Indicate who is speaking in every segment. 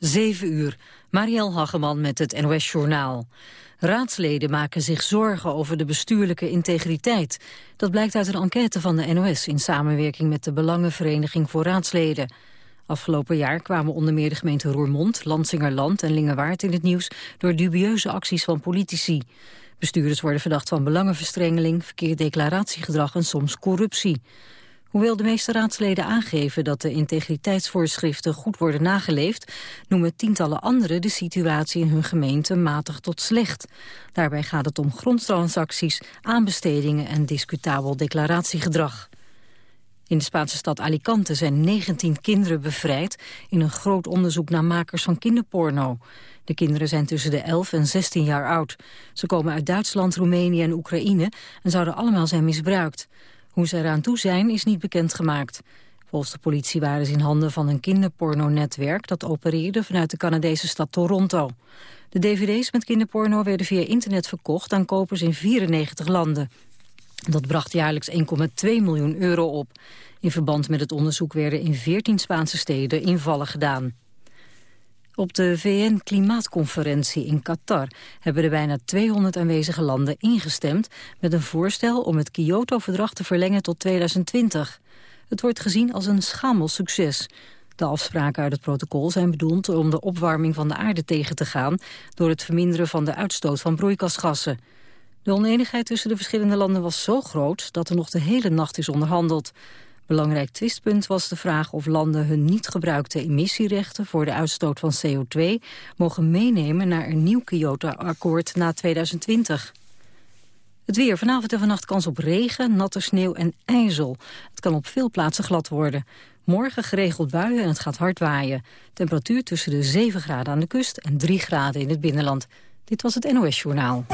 Speaker 1: 7 uur. Marielle Hageman met het NOS Journaal. Raadsleden maken zich zorgen over de bestuurlijke integriteit. Dat blijkt uit een enquête van de NOS in samenwerking met de Belangenvereniging voor Raadsleden. Afgelopen jaar kwamen onder meer de gemeenten Roermond, Lansingerland en Lingewaard in het nieuws door dubieuze acties van politici. Bestuurders worden verdacht van belangenverstrengeling, verkeerd declaratiegedrag en soms corruptie. Hoewel de meeste raadsleden aangeven dat de integriteitsvoorschriften goed worden nageleefd, noemen tientallen anderen de situatie in hun gemeente matig tot slecht. Daarbij gaat het om grondtransacties, aanbestedingen en discutabel declaratiegedrag. In de Spaanse stad Alicante zijn 19 kinderen bevrijd in een groot onderzoek naar makers van kinderporno. De kinderen zijn tussen de 11 en 16 jaar oud. Ze komen uit Duitsland, Roemenië en Oekraïne en zouden allemaal zijn misbruikt. Hoe ze eraan toe zijn is niet bekendgemaakt. Volgens de politie waren ze in handen van een kinderporno-netwerk... dat opereerde vanuit de Canadese stad Toronto. De dvd's met kinderporno werden via internet verkocht... aan kopers in 94 landen. Dat bracht jaarlijks 1,2 miljoen euro op. In verband met het onderzoek werden in 14 Spaanse steden invallen gedaan. Op de VN-klimaatconferentie in Qatar hebben de bijna 200 aanwezige landen ingestemd met een voorstel om het Kyoto-verdrag te verlengen tot 2020. Het wordt gezien als een schamel succes. De afspraken uit het protocol zijn bedoeld om de opwarming van de aarde tegen te gaan door het verminderen van de uitstoot van broeikasgassen. De oneenigheid tussen de verschillende landen was zo groot dat er nog de hele nacht is onderhandeld. Belangrijk twistpunt was de vraag of landen hun niet gebruikte emissierechten voor de uitstoot van CO2 mogen meenemen naar een nieuw Kyoto-akkoord na 2020. Het weer. Vanavond en vannacht kans op regen, natte sneeuw en ijzel. Het kan op veel plaatsen glad worden. Morgen geregeld buien en het gaat hard waaien. Temperatuur tussen de 7 graden aan de kust en 3 graden in het binnenland. Dit was het NOS Journaal.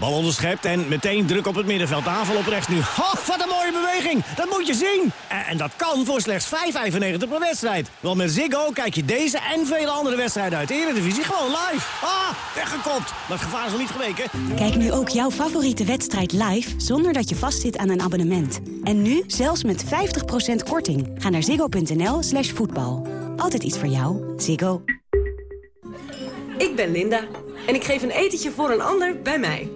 Speaker 2: Bal onderschept en meteen druk op het middenveld. Aanval op rechts nu. Oh, wat een mooie beweging. Dat moet je zien. En, en dat kan voor slechts 5,95 per wedstrijd. Want met Ziggo kijk je deze en vele andere wedstrijden uit de Eredivisie gewoon live. Ah, weggekopt. Dat gevaar is nog niet geweken.
Speaker 3: Kijk nu ook jouw favoriete wedstrijd live zonder dat je vastzit aan een abonnement. En nu zelfs met 50% korting. Ga naar ziggo.nl slash voetbal. Altijd iets voor jou. Ziggo.
Speaker 4: Ik ben Linda en ik geef een etentje voor een ander bij mij.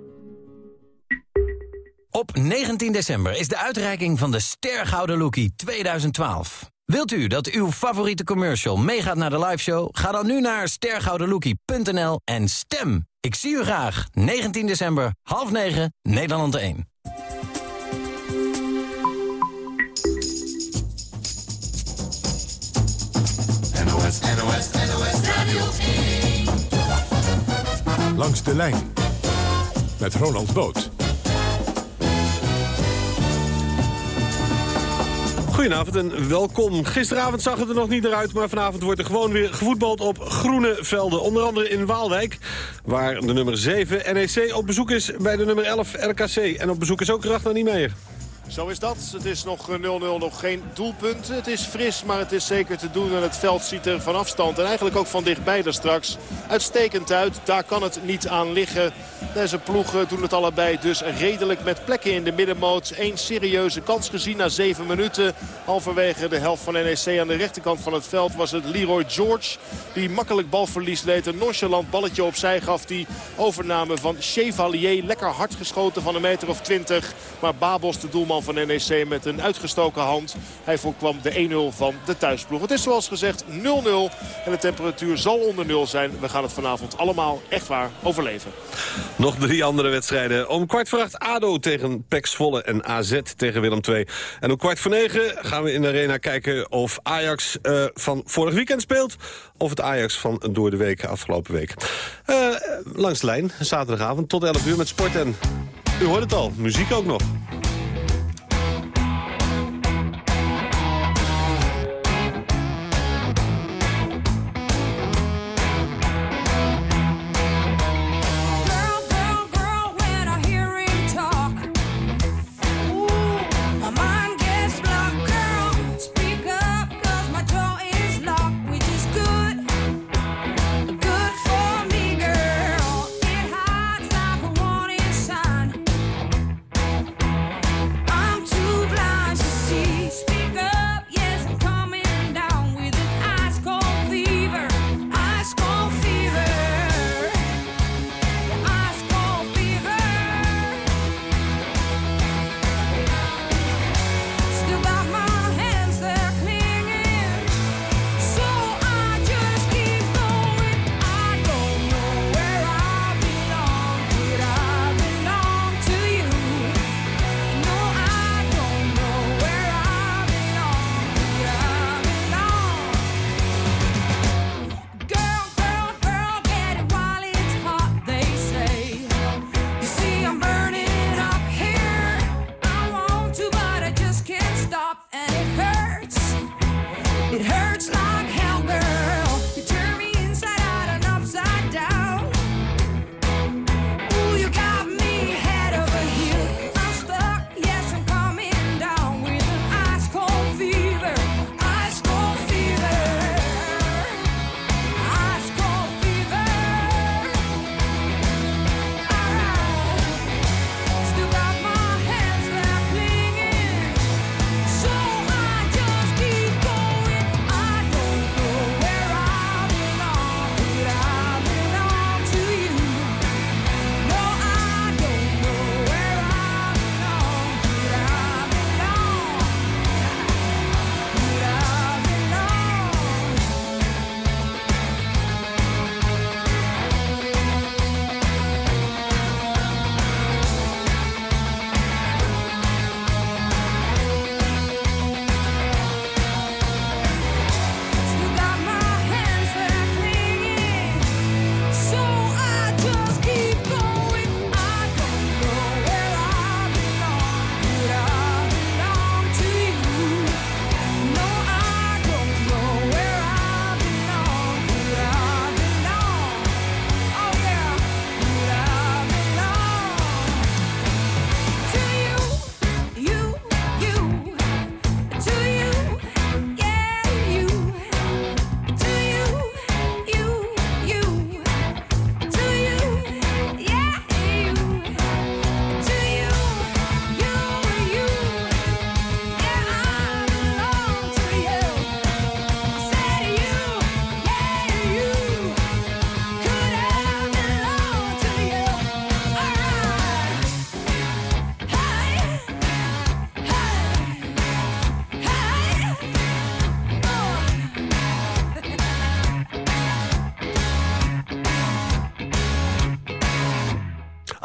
Speaker 5: Op 19 december is de uitreiking van de Stergouden Lookie 2012. Wilt u dat uw favoriete commercial meegaat naar de liveshow? Ga dan nu naar stergoudenlookie.nl en stem. Ik zie u graag. 19 december, half 9, Nederland 1.
Speaker 6: NOS, NOS, NOS Radio 1. Langs de lijn. Met Ronald Boot.
Speaker 7: Goedenavond en welkom. Gisteravond zag het er nog niet eruit, maar vanavond wordt er gewoon weer gevoetbald op groene velden. Onder andere in Waalwijk, waar de nummer 7 NEC op bezoek is bij de nummer 11 RKC. En op bezoek is ook Ragnar Niemeyer.
Speaker 8: Zo is dat. Het is nog 0-0, nog geen doelpunt. Het is fris, maar het is zeker te doen. En het veld ziet er van afstand en eigenlijk ook van dichtbij er straks uitstekend uit. Daar kan het niet aan liggen. Deze ploegen doen het allebei dus redelijk met plekken in de middenmoot. Eén serieuze kans gezien na zeven minuten. Halverwege de helft van NEC aan de rechterkant van het veld was het Leroy George. Die makkelijk balverlies leed. Een nonchalant balletje opzij gaf. Die overname van Chevalier. Lekker hard geschoten van een meter of twintig. Maar Babos, de doelman van NEC met een uitgestoken hand. Hij voorkwam de 1-0 van de thuisploeg. Het is zoals gezegd 0-0 en de temperatuur zal onder 0 zijn. We gaan het vanavond allemaal echt waar overleven.
Speaker 7: Nog drie andere wedstrijden. Om kwart voor acht ADO tegen PEC Zwolle en AZ tegen Willem II. En om kwart voor negen gaan we in de arena kijken of Ajax uh, van vorig weekend speelt... of het Ajax van door de week afgelopen week. Uh, langs de lijn, zaterdagavond tot 11 uur met sport en... U hoort het al, muziek ook nog.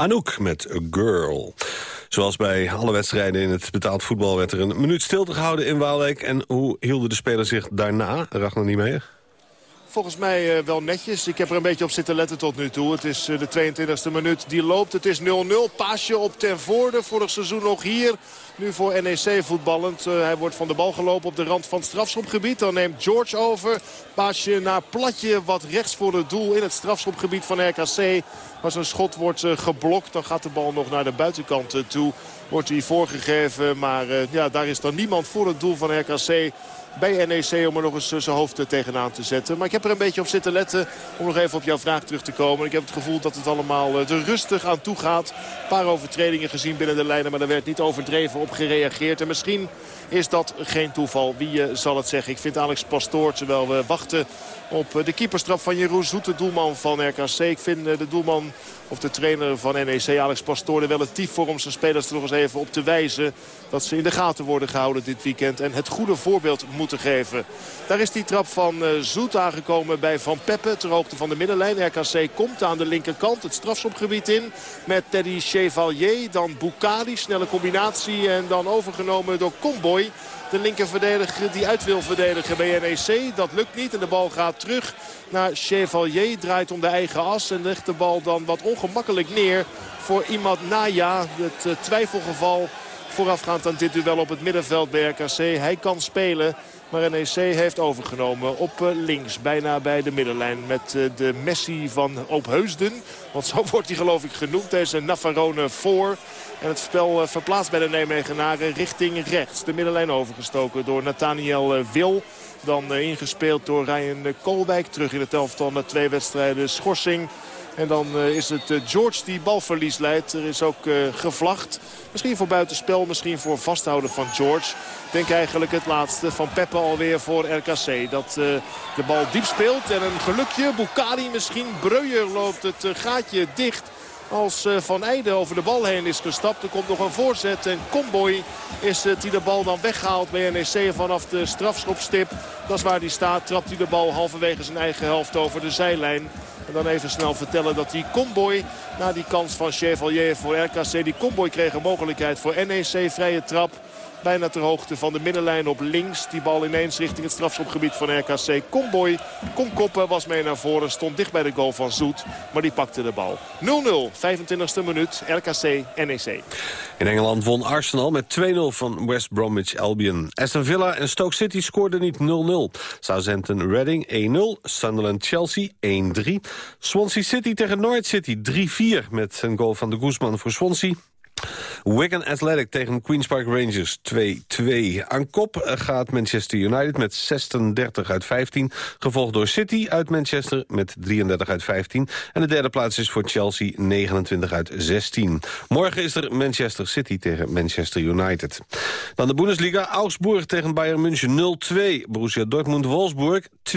Speaker 7: Anouk met A Girl. Zoals bij alle wedstrijden in het betaald voetbal... werd er een minuut stilte gehouden in Waalwijk. En hoe hielden de spelers zich daarna? Ragnar niet mee?
Speaker 8: Volgens mij uh, wel netjes. Ik heb er een beetje op zitten letten tot nu toe. Het is uh, de 22e minuut die loopt. Het is 0-0. Paasje op ten voorde. Vorig seizoen nog hier. Nu voor NEC voetballend. Uh, hij wordt van de bal gelopen op de rand van het strafschopgebied. Dan neemt George over. Paasje naar Platje wat rechts voor het doel in het strafschopgebied van RKC. Als een schot wordt geblokt dan gaat de bal nog naar de buitenkant toe. Wordt hij voorgegeven. Maar ja, daar is dan niemand voor het doel van RKC bij NEC om er nog eens eh, zijn hoofd tegenaan te zetten. Maar ik heb er een beetje op zitten letten om nog even op jouw vraag terug te komen. Ik heb het gevoel dat het allemaal er eh, rustig aan toe gaat. Een paar overtredingen gezien binnen de lijnen, maar er werd niet overdreven op gereageerd. En misschien is dat geen toeval. Wie zal het zeggen? Ik vind Alex Pastoor, terwijl we wachten op de keeperstrap van Jeroen Zoet, de doelman van RKC. Ik vind de doelman of de trainer van NEC, Alex Pastoor, er wel het tief voor om zijn spelers er nog eens even op te wijzen. Dat ze in de gaten worden gehouden dit weekend en het goede voorbeeld moeten geven. Daar is die trap van uh, Zoet aangekomen bij Van Peppe ter hoogte van de middenlijn. RKC komt aan de linkerkant het strafschopgebied in met Teddy Chevalier. Dan Bukali, snelle combinatie en dan overgenomen door Comboy. De linkerverdediger die uit wil verdedigen bij NEC. Dat lukt niet en de bal gaat terug naar Chevalier. Draait om de eigen as en legt de bal dan wat ongemakkelijk neer voor iemand Naya. Het uh, twijfelgeval voorafgaand aan dit duel op het middenveld bij RKC. Hij kan spelen. Maar NEC heeft overgenomen op eh, links, bijna bij de middenlijn. Met eh, de Messi van Opheusden. Want zo wordt hij geloof ik genoemd. Deze Navarone voor. En het spel verplaatst bij de Nijmegenaren richting rechts. De middenlijn overgestoken door Nathaniel Wil. Dan ingespeeld door Ryan Koolwijk. Terug in het elftal na twee wedstrijden schorsing. En dan uh, is het uh, George die balverlies leidt. Er is ook uh, gevlacht. Misschien voor buitenspel, misschien voor vasthouden van George. Ik denk eigenlijk het laatste van Peppe alweer voor RKC. Dat de bal diep speelt en een gelukje. Bukali misschien. Breuer loopt het gaatje dicht. Als Van Eijden over de bal heen is gestapt. Er komt nog een voorzet. En Comboy is het die de bal dan weghaalt bij NEC vanaf de strafschopstip. Dat is waar hij staat. Trapt hij de bal halverwege zijn eigen helft over de zijlijn. En dan even snel vertellen dat die Comboy na die kans van Chevalier voor RKC. Die Comboy kreeg een mogelijkheid voor NEC. Vrije trap. Bijna ter hoogte van de middenlijn op links. Die bal ineens richting het strafschopgebied van RKC. Comboy kon koppen, was mee naar voren. Stond dicht bij de goal van Zoet. Maar die pakte de bal. 0-0, 25e minuut. RKC, NEC.
Speaker 7: In Engeland won Arsenal met 2-0 van West Bromwich Albion. Aston Villa en Stoke City scoorden niet 0-0. Southampton Reading 1-0. Sunderland Chelsea 1-3. Swansea City tegen Norwich City 3-4 met een goal van de Guzman voor Swansea. Wigan Athletic tegen Queen's Park Rangers 2-2. Aan kop gaat Manchester United met 36 uit 15. Gevolgd door City uit Manchester met 33 uit 15. En de derde plaats is voor Chelsea 29 uit 16. Morgen is er Manchester City tegen Manchester United. Dan de Bundesliga. Augsburg tegen Bayern München 0-2. Borussia Dortmund-Wolfsburg 2-3.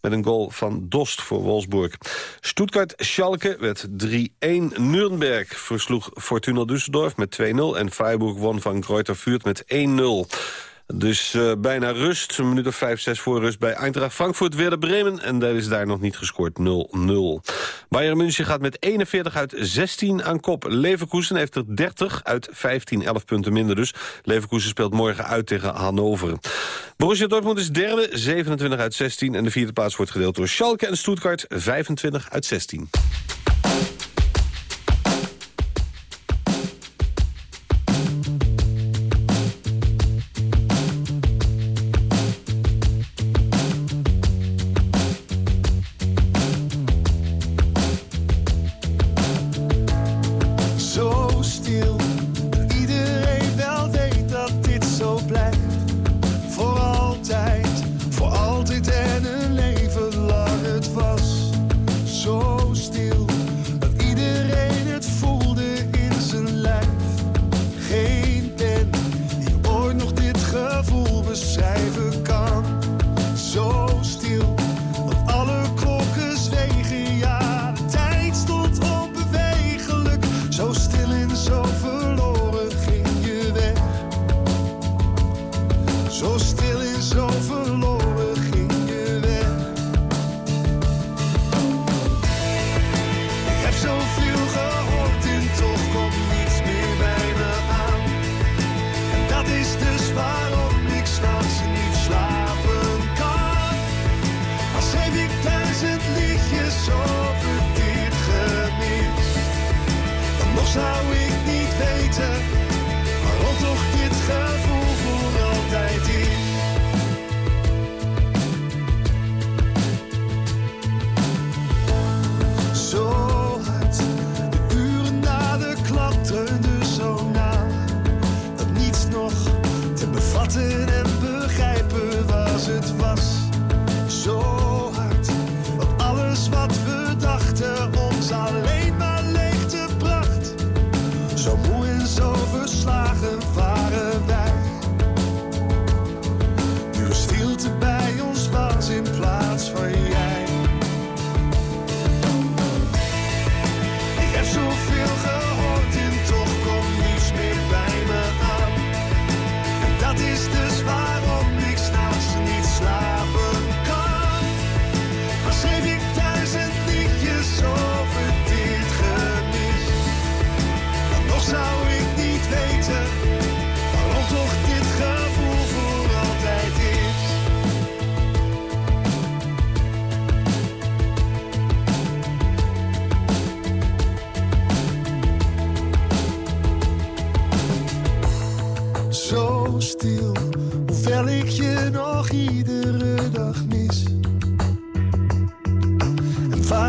Speaker 7: Met een goal van Dost voor Wolfsburg. Stuttgart-Schalke werd 3-1. Nürnberg versloeg Fortuna Düsseldorf met 2-0. En Freiburg won van Greuther Fürth met 1-0. Dus uh, bijna rust, een minuut of vijf, zes voor rust bij Eintracht Frankfurt. Weer Bremen en daar is daar nog niet gescoord 0-0. Bayern München gaat met 41 uit 16 aan kop. Leverkusen heeft er 30 uit 15, 11 punten minder dus. Leverkusen speelt morgen uit tegen Hannover. Borussia Dortmund is derde, 27 uit 16. En de vierde plaats wordt gedeeld door Schalke en Stuttgart, 25 uit 16.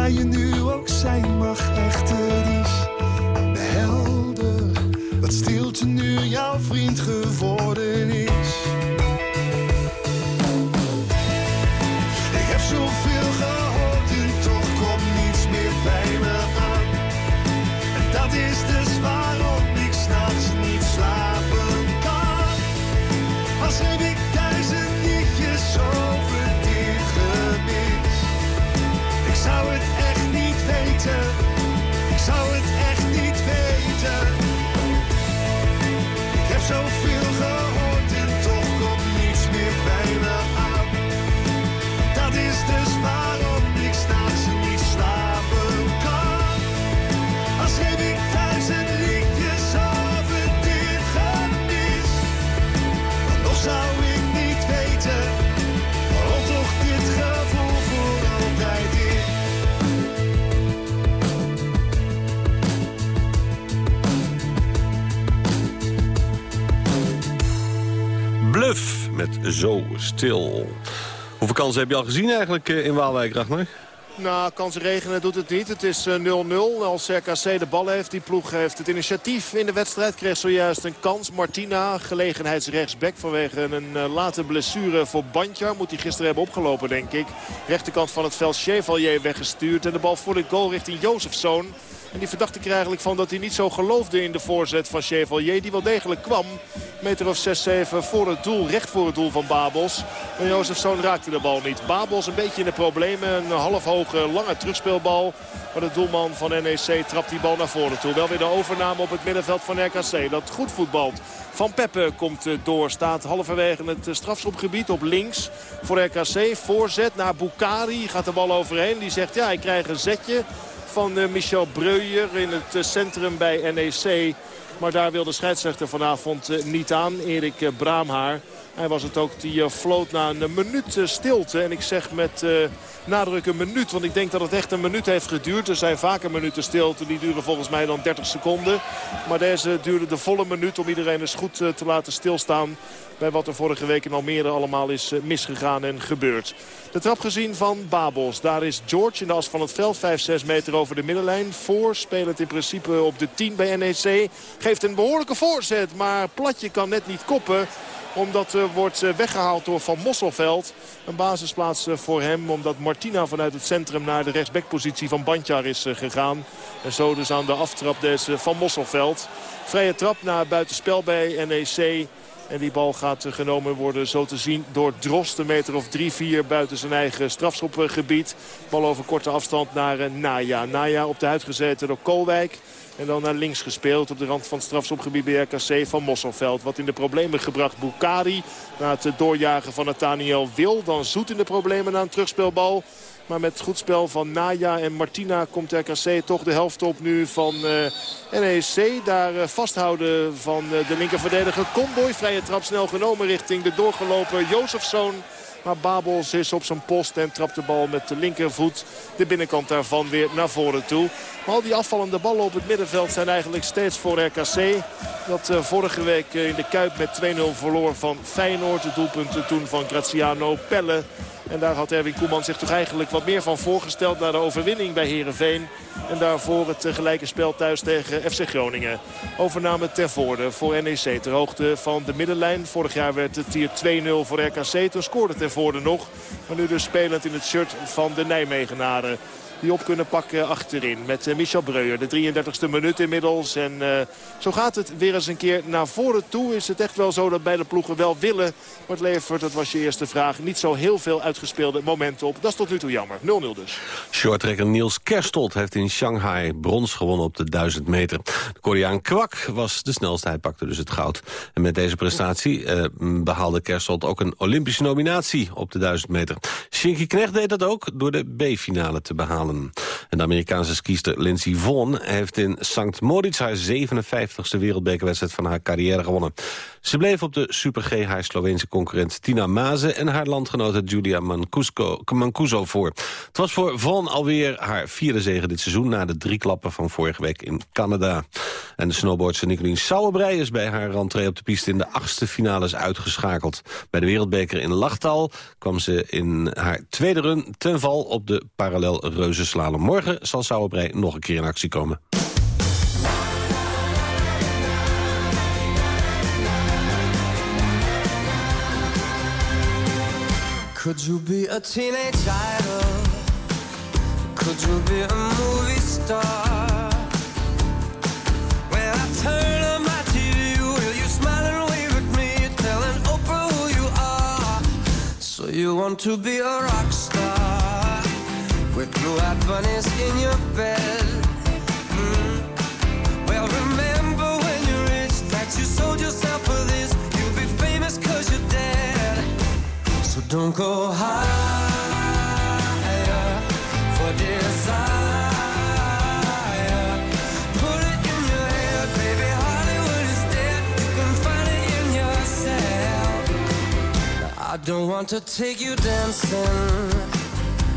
Speaker 9: Waar je nu ook zijn mag, echt het is helder. Dat stilte nu jouw vriend geworden is.
Speaker 7: Zo Stil. Hoeveel kansen heb je al gezien eigenlijk eh, in Waalwijk, Ragnar?
Speaker 8: Nou, kansen regenen doet het niet. Het is eh, 0-0. Als RKC de bal heeft, die ploeg heeft het initiatief in de wedstrijd. Kreeg zojuist een kans. Martina, gelegenheidsrechtsback vanwege een eh, late blessure voor Bandjar. Moet hij gisteren hebben opgelopen, denk ik. Rechterkant van het veld Chevalier weggestuurd. En de bal voor de goal richting Jozefzoon. En die verdachte ik eigenlijk van dat hij niet zo geloofde in de voorzet van Chevalier. Die wel degelijk kwam. Meter of 6, 7 voor het doel. Recht voor het doel van Babels. Maar Jozefzoon raakte de bal niet. Babels een beetje in de problemen. Een half hoge lange terugspeelbal. Maar de doelman van NEC trapt die bal naar voren toe. Wel weer de overname op het middenveld van RKC. Dat goed voetbalt. Van Peppe komt eh, door. Staat halverwege het eh, strafschopgebied op links voor RKC. Voorzet naar Bukari. Gaat de bal overheen. Die zegt ja ik krijg een zetje van eh, Michel Breuer in het eh, centrum bij NEC. Maar daar wil de scheidsrechter vanavond eh, niet aan. Erik Braamhaar. Hij was het ook die eh, floot na een minuut eh, stilte. En ik zeg met eh, nadruk een minuut. Want ik denk dat het echt een minuut heeft geduurd. Er zijn vaker minuten stilte. Die duren volgens mij dan 30 seconden. Maar deze duurde de volle minuut om iedereen eens goed te laten stilstaan. Bij wat er vorige week in Almere allemaal is misgegaan en gebeurd. De trap gezien van Babels. Daar is George in de as van het veld. 5-6 meter over de middenlijn. Voor, spelend in principe op de 10 bij NEC. Geeft een behoorlijke voorzet. Maar Platje kan net niet koppen omdat uh, wordt uh, weggehaald door Van Mosselveld. Een basisplaats uh, voor hem. Omdat Martina vanuit het centrum naar de rechtsbackpositie van Bandjar is gegaan. En zo dus aan de aftrap des Van Mosselveld. Vrije trap naar buitenspel bij NEC. En die bal gaat genomen worden zo te zien door Drost. Een meter of 3-4 buiten zijn eigen strafschopgebied. Bal over korte afstand naar Naya. Naya op de huid gezeten door Koolwijk. En dan naar links gespeeld op de rand van het strafschopgebied bij RKC van Mosselveld. Wat in de problemen gebracht Bukari. Na het doorjagen van Nathaniel Wil. Dan zoet in de problemen na een terugspeelbal. Maar met goed spel van Naya en Martina komt RKC toch de helft op nu van uh, NEC. Daar uh, vasthouden van uh, de linkerverdediger Comboy. Vrije trap snel genomen richting de doorgelopen Jozefzoon. Maar Babels is op zijn post en trapt de bal met de linkervoet de binnenkant daarvan weer naar voren toe. Al die afvallende ballen op het middenveld zijn eigenlijk steeds voor RKC. Dat uh, vorige week uh, in de Kuip met 2-0 verloor van Feyenoord. De doelpunten toen van Graziano Pelle. En daar had Erwin Koeman zich toch eigenlijk wat meer van voorgesteld... na de overwinning bij Heerenveen. En daarvoor het gelijke spel thuis tegen FC Groningen. Overname ter voorde voor NEC ter hoogte van de middenlijn. Vorig jaar werd het hier 2-0 voor RKC. Toen scoorde ter voorde nog. Maar nu dus spelend in het shirt van de Nijmegenaren die op kunnen pakken achterin. Met uh, Michel Breuer, de 33ste minuut inmiddels. En uh, zo gaat het weer eens een keer naar voren toe. Is het echt wel zo dat beide ploegen wel willen. Maar het levert, dat was je eerste vraag, niet zo heel veel uitgespeelde momenten op. Dat is tot nu toe jammer. 0-0 dus.
Speaker 7: Shorttrekker Niels Kerstold heeft in Shanghai brons gewonnen op de 1000 meter. De Koreaan Kwak was de snelste, hij pakte dus het goud. En met deze prestatie uh, behaalde Kerstold ook een Olympische nominatie op de 1000 meter. Shinky Knecht deed dat ook door de B-finale te behalen. En de Amerikaanse skiester Lindsey Vonn heeft in St. Moritz haar 57ste wereldbekerwedstrijd van haar carrière gewonnen. Ze bleef op de Super G haar Sloveense concurrent Tina Maze en haar landgenote Julia Mancuso, voor. Het was voor Vonn alweer haar vierde zege dit seizoen na de drie klappen van vorige week in Canada. En de snowboardster Nicolien Sauerbrei is bij haar rentree op de piste in de achtste finales uitgeschakeld. Bij de wereldbeker in Lachtal kwam ze in haar tweede run ten val op de parallel reuzenslalom. Morgen morgen zal Sauerbrei nog een keer in actie komen.
Speaker 10: Could you be a teenage idol? Could you be a movie star? When I turn on my TV, will you smile and wave at me, telling Oprah who you are? So you want to be a rock star with blue-eyed bunnies in your bed? Mm. Well, remember when you reached that you sold yourself for this. You'll be famous cause you're dead. So don't go higher for desire. Put it in your head, baby. Hollywood is dead. You can find it in yourself. I don't want to take you dancing.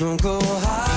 Speaker 10: don't go high,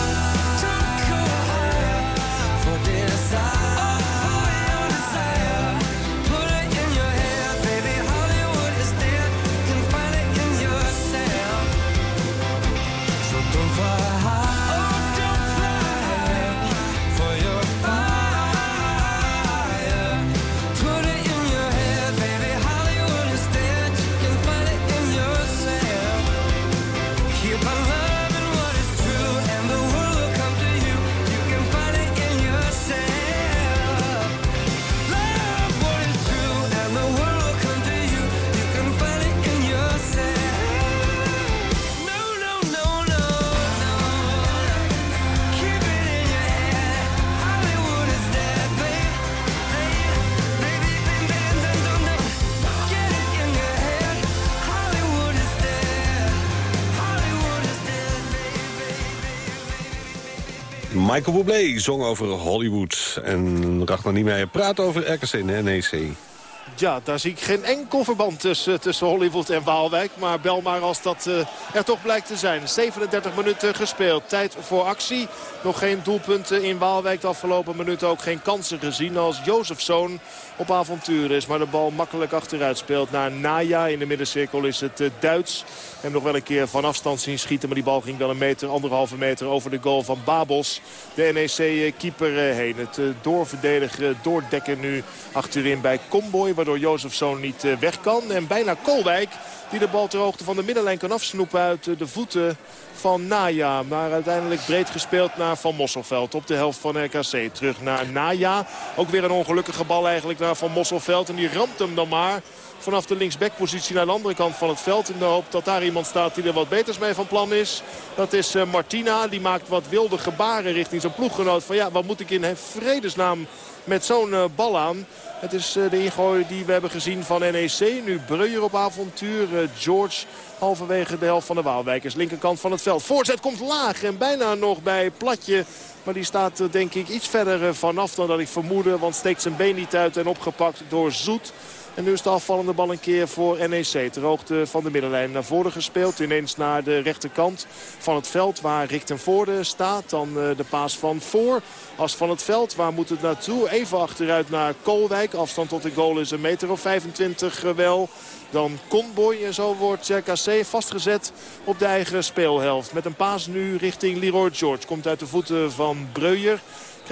Speaker 7: Michael Bublé zong over Hollywood. En Ragnar Niemeyer praat over RKC en NEC.
Speaker 8: Ja, daar zie ik geen enkel verband tussen, tussen Hollywood en Waalwijk. Maar bel maar als dat eh, er toch blijkt te zijn. 37 minuten gespeeld. Tijd voor actie. Nog geen doelpunten in Waalwijk. De afgelopen minuten ook geen kansen gezien. Als Jozefzoon op avontuur is. Maar de bal makkelijk achteruit speelt naar Naya. In de middencirkel is het eh, Duits. Hem nog wel een keer van afstand zien schieten. Maar die bal ging wel een meter, anderhalve meter over de goal van Babels. De NEC-keeper heen. Het eh, doorverdedigen, doordekken nu achterin bij Comboy. Waardoor Jozefzoon niet eh, weg kan. En bijna Kolwijk die de bal ter hoogte van de middenlijn kan afsnoepen uit eh, de voeten van Naya. Maar uiteindelijk breed gespeeld naar Van Mosselveld op de helft van RKC. Terug naar Naya. Ook weer een ongelukkige bal eigenlijk naar Van Mosselveld. En die ramt hem dan maar vanaf de linksbackpositie naar de andere kant van het veld. In de hoop dat daar iemand staat die er wat beters mee van plan is. Dat is eh, Martina. Die maakt wat wilde gebaren richting zijn ploeggenoot. Van ja, wat moet ik in vredesnaam met zo'n eh, bal aan? Het is de ingooi die we hebben gezien van NEC. Nu Breuer op avontuur. George halverwege de helft van de Waalwijkers. Linkerkant van het veld. Voorzet komt laag en bijna nog bij Platje. Maar die staat denk ik iets verder vanaf dan dat ik vermoedde. Want steekt zijn been niet uit en opgepakt door Zoet. En nu is de afvallende bal een keer voor NEC. Ter hoogte van de middenlijn naar voren gespeeld. Ineens naar de rechterkant van het veld waar Rick ten Voorde staat. Dan eh, de paas van voor. As van het veld, waar moet het naartoe? Even achteruit naar Koolwijk. Afstand tot de goal is een meter of 25 wel. Dan Conboy en zo wordt RKC vastgezet op de eigen speelhelft. Met een paas nu richting Leroy George. Komt uit de voeten van Breuer.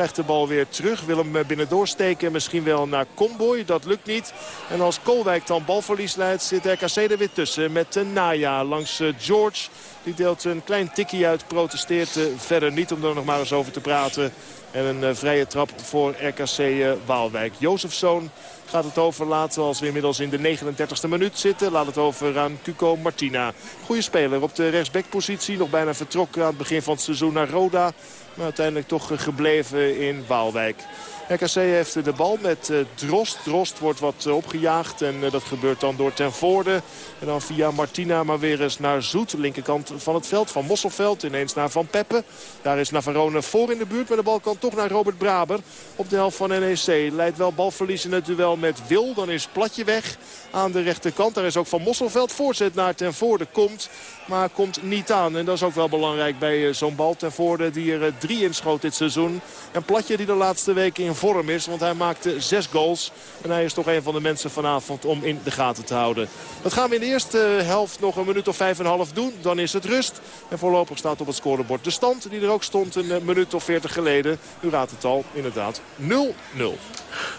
Speaker 8: Krijgt de bal weer terug. Wil hem binnen doorsteken. Misschien wel naar Comboy. Dat lukt niet. En als Kolwijk dan balverlies leidt zit RKC er weer tussen. Met Naya langs George. Die deelt een klein tikkie uit. Protesteert verder niet om er nog maar eens over te praten. En een vrije trap voor RKC Waalwijk. Jozefzoon gaat het overlaten als we inmiddels in de 39e minuut zitten. Laat het over aan Cuco Martina. Goede speler op de rechtsbackpositie. Nog bijna vertrokken aan het begin van het seizoen naar Roda. Maar uiteindelijk toch gebleven in Waalwijk. RKC heeft de bal met uh, Drost. Drost wordt wat uh, opgejaagd en uh, dat gebeurt dan door Ten Voorde. En dan via Martina maar weer eens naar Zoet. Linkerkant van het veld van Mosselveld. Ineens naar Van Peppe. Daar is Navarone voor in de buurt. Maar de bal kan toch naar Robert Braber op de helft van NEC. Leidt wel balverlies in het duel met Wil. Dan is Platje weg aan de rechterkant. Daar is ook Van Mosselveld. Voorzet naar Ten Voorde komt. Maar komt niet aan. En dat is ook wel belangrijk bij zo'n bal. Ten Voorde die er drie inschoot dit seizoen. En Platje die de laatste weken in vorm is. Want hij maakte zes goals. En hij is toch een van de mensen vanavond om in de gaten te houden. Dat gaan we in de eerste helft nog een minuut of vijf en een half doen. Dan is het rust. En voorlopig staat op het scorebord de stand die er ook stond een minuut of veertig geleden. U raadt het al, inderdaad 0-0.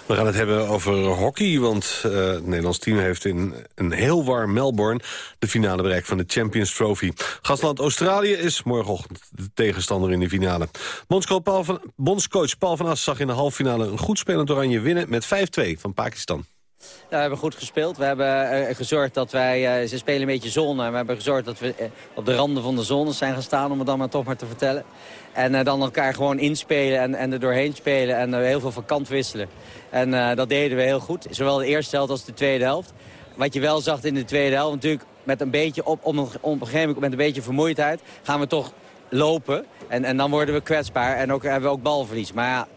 Speaker 7: We gaan het hebben over hockey, want uh, het Nederlands team heeft in een heel warm Melbourne de finale bereikt van de Champions Trophy. Gastland Australië is morgenochtend de tegenstander in de finale. Bondscoach Paul van, van zag in de halve een goed spelend oranje winnen met 5-2 van Pakistan.
Speaker 11: Ja, we hebben goed gespeeld. We hebben uh, gezorgd dat wij... Uh, ze spelen een beetje zone. We hebben gezorgd dat we uh, op de randen van de zone zijn gestaan... om het dan maar toch maar te vertellen. En dan elkaar gewoon inspelen en, en er doorheen spelen. En heel veel van kant wisselen. En dat deden we heel goed. Zowel de eerste helft als de tweede helft. Wat je wel zag in de tweede helft... natuurlijk met een beetje op, op een gegeven moment met een beetje vermoeidheid... gaan we toch lopen. En, en dan worden we kwetsbaar. En ook hebben we ook balverlies. Maar ja,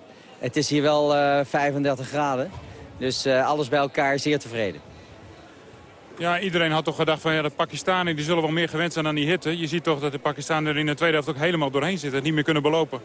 Speaker 11: het is hier wel 35 graden. Dus uh, alles bij elkaar zeer tevreden.
Speaker 12: Ja, iedereen had toch gedacht van ja, de Pakistanen die zullen wel meer gewend zijn aan die hitte. Je ziet toch dat de Pakistanen er in de tweede helft ook helemaal doorheen zitten. Niet meer kunnen belopen.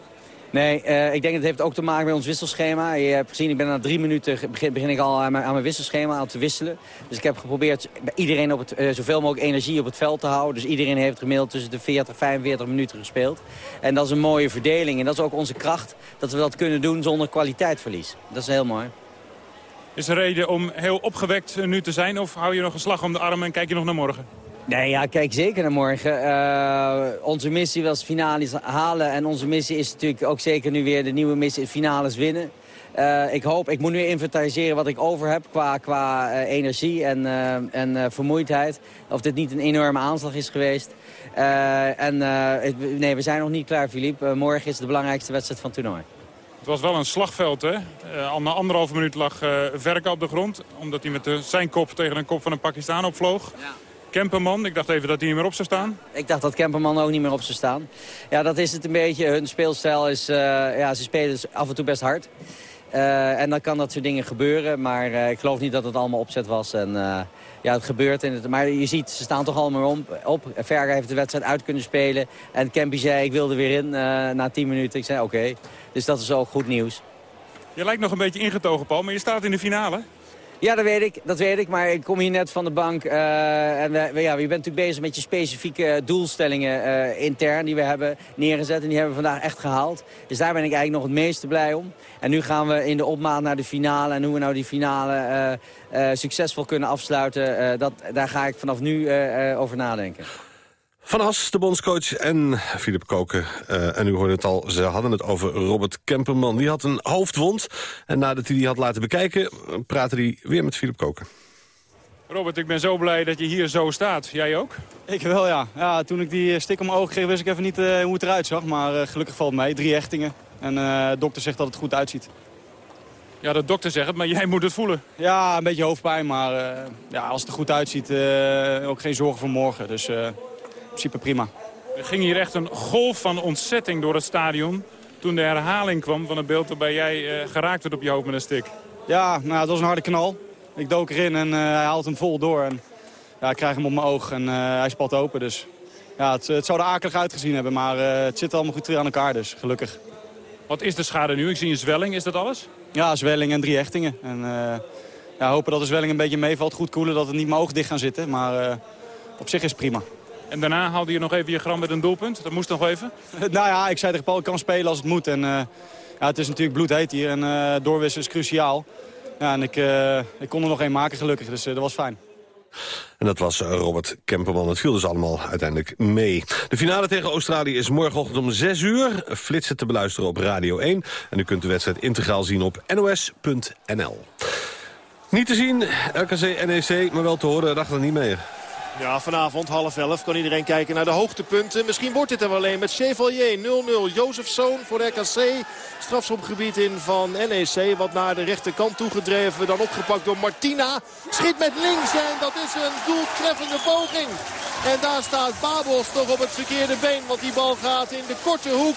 Speaker 11: Nee, uh, ik denk dat het heeft ook te maken met ons wisselschema. Je hebt gezien, ik ben na drie minuten begin, begin ik al aan mijn, wisselschema aan te wisselen. Dus ik heb geprobeerd iedereen op het, uh, zoveel mogelijk energie op het veld te houden. Dus iedereen heeft gemiddeld tussen de 40 en 45 minuten gespeeld. En dat is een mooie verdeling. En dat is ook onze kracht, dat we dat kunnen doen zonder kwaliteitverlies. Dat is heel mooi.
Speaker 12: Is er reden om heel opgewekt nu te zijn? Of hou je nog een slag om de arm en kijk je nog naar morgen?
Speaker 11: Nee, ja, kijk zeker naar morgen. Uh, onze missie was finales halen. En onze missie is natuurlijk ook zeker nu weer de nieuwe missie finales winnen. Uh, ik hoop, ik moet nu inventariseren wat ik over heb qua, qua uh, energie en, en vermoeidheid. Of dit niet een enorme aanslag is geweest. en nee, we zijn nog niet klaar, Filip. morgen is de belangrijkste wedstrijd van het toernooi.
Speaker 12: Het was wel een slagveld, hè? Uh, al na anderhalve minuut lag uh, Verka op de grond. Omdat hij met de, zijn kop tegen een kop van een Pakistan opvloog. Ja. Kemperman, ik dacht even dat hij niet meer op zou staan.
Speaker 11: Ik dacht dat Kemperman ook niet meer op zou staan. Ja, dat is het een beetje. Hun speelstijl is... Uh, ja, ze spelen dus af en toe best hard. en dan kan dat soort dingen gebeuren. Maar ik geloof niet dat het allemaal opzet was. En ja, het gebeurt. In het, maar je ziet, ze staan toch allemaal op. op. Verga heeft de wedstrijd uit kunnen spelen. En Kempy zei, ik wilde weer in na 10 minuten. Ik zei, oké. Okay. Dus dat is ook goed nieuws.
Speaker 12: Je lijkt nog een beetje ingetogen, Paul, maar je staat in de finale.
Speaker 11: Ja, dat weet ik, dat weet ik. Maar ik kom hier net van de bank. Uh, en ja, je bent natuurlijk bezig met je specifieke doelstellingen uh, intern die we hebben neergezet. En die hebben we vandaag echt gehaald. Dus daar ben ik eigenlijk nog het meeste blij om. En nu gaan we in de opmaat naar de finale. En hoe we nou die finale uh, succesvol kunnen afsluiten. dat, daar ga ik vanaf nu over nadenken.
Speaker 7: Van As, de bondscoach, en Philip Koken. Uh, en u hoorde het al, ze hadden het over Robert Kemperman. Die had een hoofdwond. En nadat hij die had laten bekijken, praatte hij weer met Philip Koken.
Speaker 12: Robert, ik ben zo blij dat je hier zo staat. Jij ook?
Speaker 13: Ik wel, ja. ja toen ik die stik om mijn ogen kreeg, wist ik even niet uh, hoe het eruit zag. Maar uh, gelukkig valt het mee. Drie hechtingen. En de dokter zegt dat het goed uitziet.
Speaker 12: Ja, de dokter zegt het, maar jij moet het voelen.
Speaker 13: Ja, een beetje hoofdpijn. Maar ja, als het er goed uitziet, ook geen zorgen voor morgen. Dus principe prima.
Speaker 12: Er ging hier echt een golf van ontzetting door het stadion... toen de herhaling kwam van het beeld waarbij jij uh, geraakt werd op je hoofd met een stick.
Speaker 13: Ja, nou, dat was een harde knal. Ik dook erin en hij haalt hem vol door. En, ja, ik krijg hem op mijn oog en hij spat open. Dus ja, het, het zou er akelig uitgezien hebben, maar het zit allemaal goed aan elkaar. Dus gelukkig.
Speaker 12: Wat is de schade nu? Ik zie een zwelling, is dat alles?
Speaker 13: Ja, zwelling en drie hechtingen. En, ja, hopen dat de zwelling een beetje meevalt. Goed koelen, dat het niet mijn oog dicht gaan zitten. Maar op zich is het prima.
Speaker 12: En daarna haalde je nog even je gram met een doelpunt. Dat moest nog even?
Speaker 13: nou ja, ik zei tegen Paul, ik kan spelen als het moet. En, uh, ja, het is natuurlijk bloedheet hier en uh, doorwisselen is cruciaal. Ja, en ik, uh, ik kon er nog één maken gelukkig, dus dat was fijn.
Speaker 7: En dat was Robert Kemperman. Het viel dus allemaal uiteindelijk mee. De finale tegen Australië is morgenochtend om 6 uur. Flitsen te beluisteren op Radio 1. En u kunt de wedstrijd integraal zien op nos.nl. Niet te zien, RKC NEC, maar wel te horen, dacht er niet meer.
Speaker 8: Ja, vanavond half elf kan iedereen kijken naar de hoogtepunten. Misschien wordt dit er alleen met Chevalier 0-0. Jozefzoon voor RKC. Strafschopgebied in van NEC. Wat naar de rechterkant toegedreven. Dan opgepakt door Martina. Schiet met links en dat is een doeltreffende poging. En daar staat Babels toch op het verkeerde been. Want die bal gaat in de korte hoek.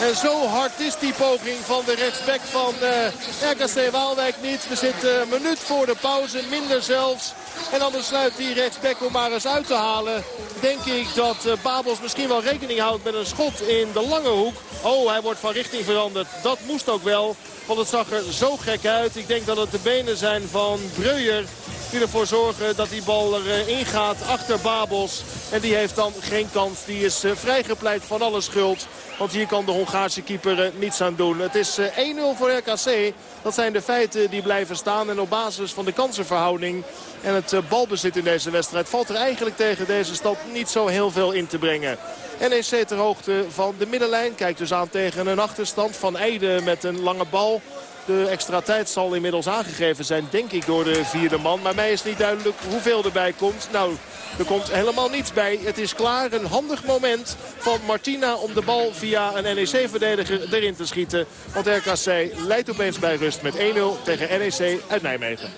Speaker 8: En zo hard is die poging van de rechtsback van uh, RKC Waalwijk niet. We zitten een minuut voor de pauze, minder zelfs. En dan besluit die rechtsback om maar eens uit te halen. Denk ik dat uh, Babels misschien wel rekening houdt met een schot in de lange hoek. Oh, hij wordt van richting veranderd. Dat moest ook wel, want het zag er zo gek uit. Ik denk dat het de benen zijn van Breuer die ervoor zorgen dat die bal erin gaat achter Babels. En die heeft dan geen kans. Die is vrijgepleit van alle schuld. Want hier kan de Hongaarse keeper niets aan doen. Het is 1-0 voor RKC. Dat zijn de feiten die blijven staan. En op basis van de kansenverhouding en het balbezit in deze wedstrijd... valt er eigenlijk tegen deze stad niet zo heel veel in te brengen. NEC ter hoogte van de middenlijn. Kijkt dus aan tegen een achterstand van Eide met een lange bal. De extra tijd zal inmiddels aangegeven zijn, denk ik, door de vierde man. Maar mij is niet duidelijk hoeveel erbij komt. Nou, er komt helemaal niets bij. Het is klaar. Een handig moment van Martina om de bal via een NEC-verdediger erin te schieten. Want RKC leidt opeens bij rust met 1-0 tegen NEC uit Nijmegen.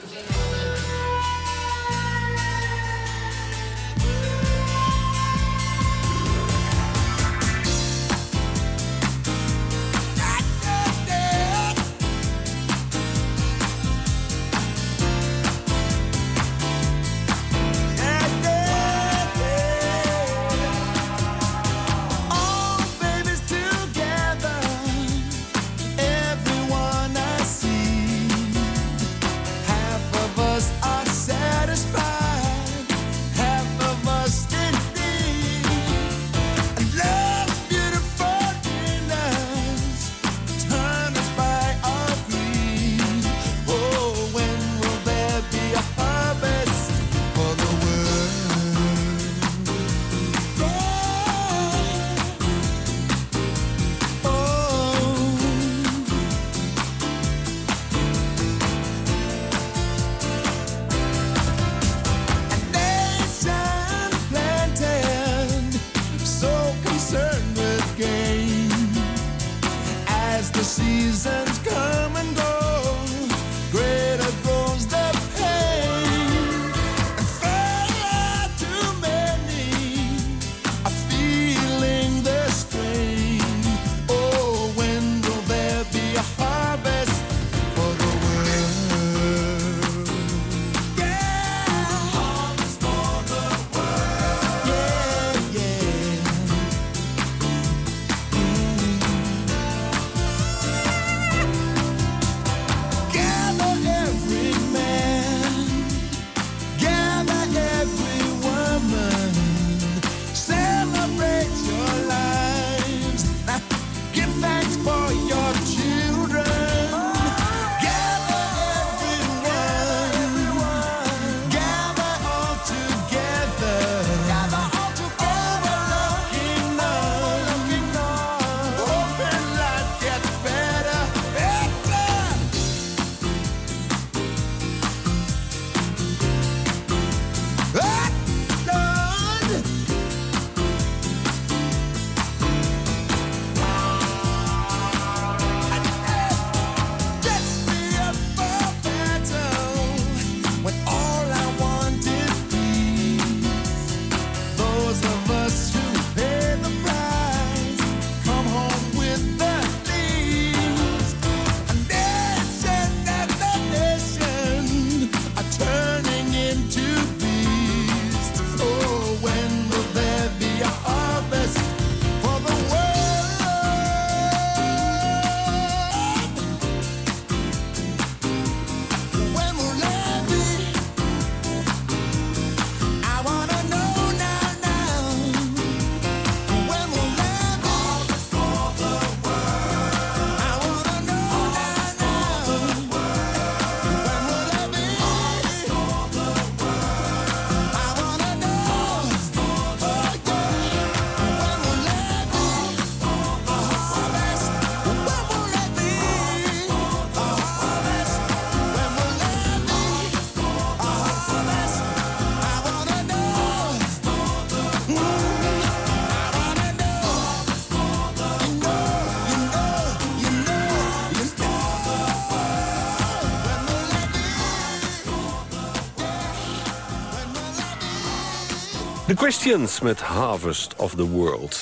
Speaker 7: The Christians met Harvest of the World.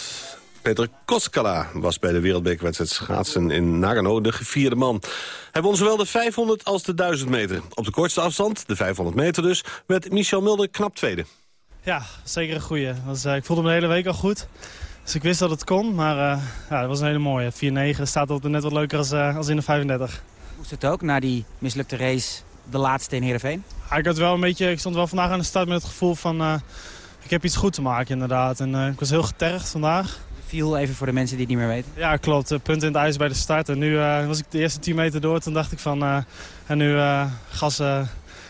Speaker 7: Peter Koskala was bij de wereldbekerwedstrijd schaatsen in Nagano de gevierde man. Hij won zowel de 500 als de 1000 meter. Op de kortste afstand, de 500 meter dus, werd Michel Mulder knap tweede.
Speaker 14: Ja, zeker een goeie. Was, uh, ik voelde me de hele week al goed. Dus ik wist dat het kon, maar uh, ja, dat was een hele mooie. 4-9 staat altijd net wat leuker als, uh, als in de 35.
Speaker 15: Moest het ook na die mislukte race, de laatste in Heerenveen?
Speaker 14: Ja, ik, had wel een beetje, ik stond wel vandaag aan de start met het gevoel van... ik heb iets goed te maken inderdaad. En ik was heel getergd vandaag.
Speaker 15: Viel even voor de mensen die het niet meer weten.
Speaker 14: Ja, klopt. Punt in het ijs bij de start. En nu was ik de eerste 10 meter door. Toen dacht ik van, en nu gas,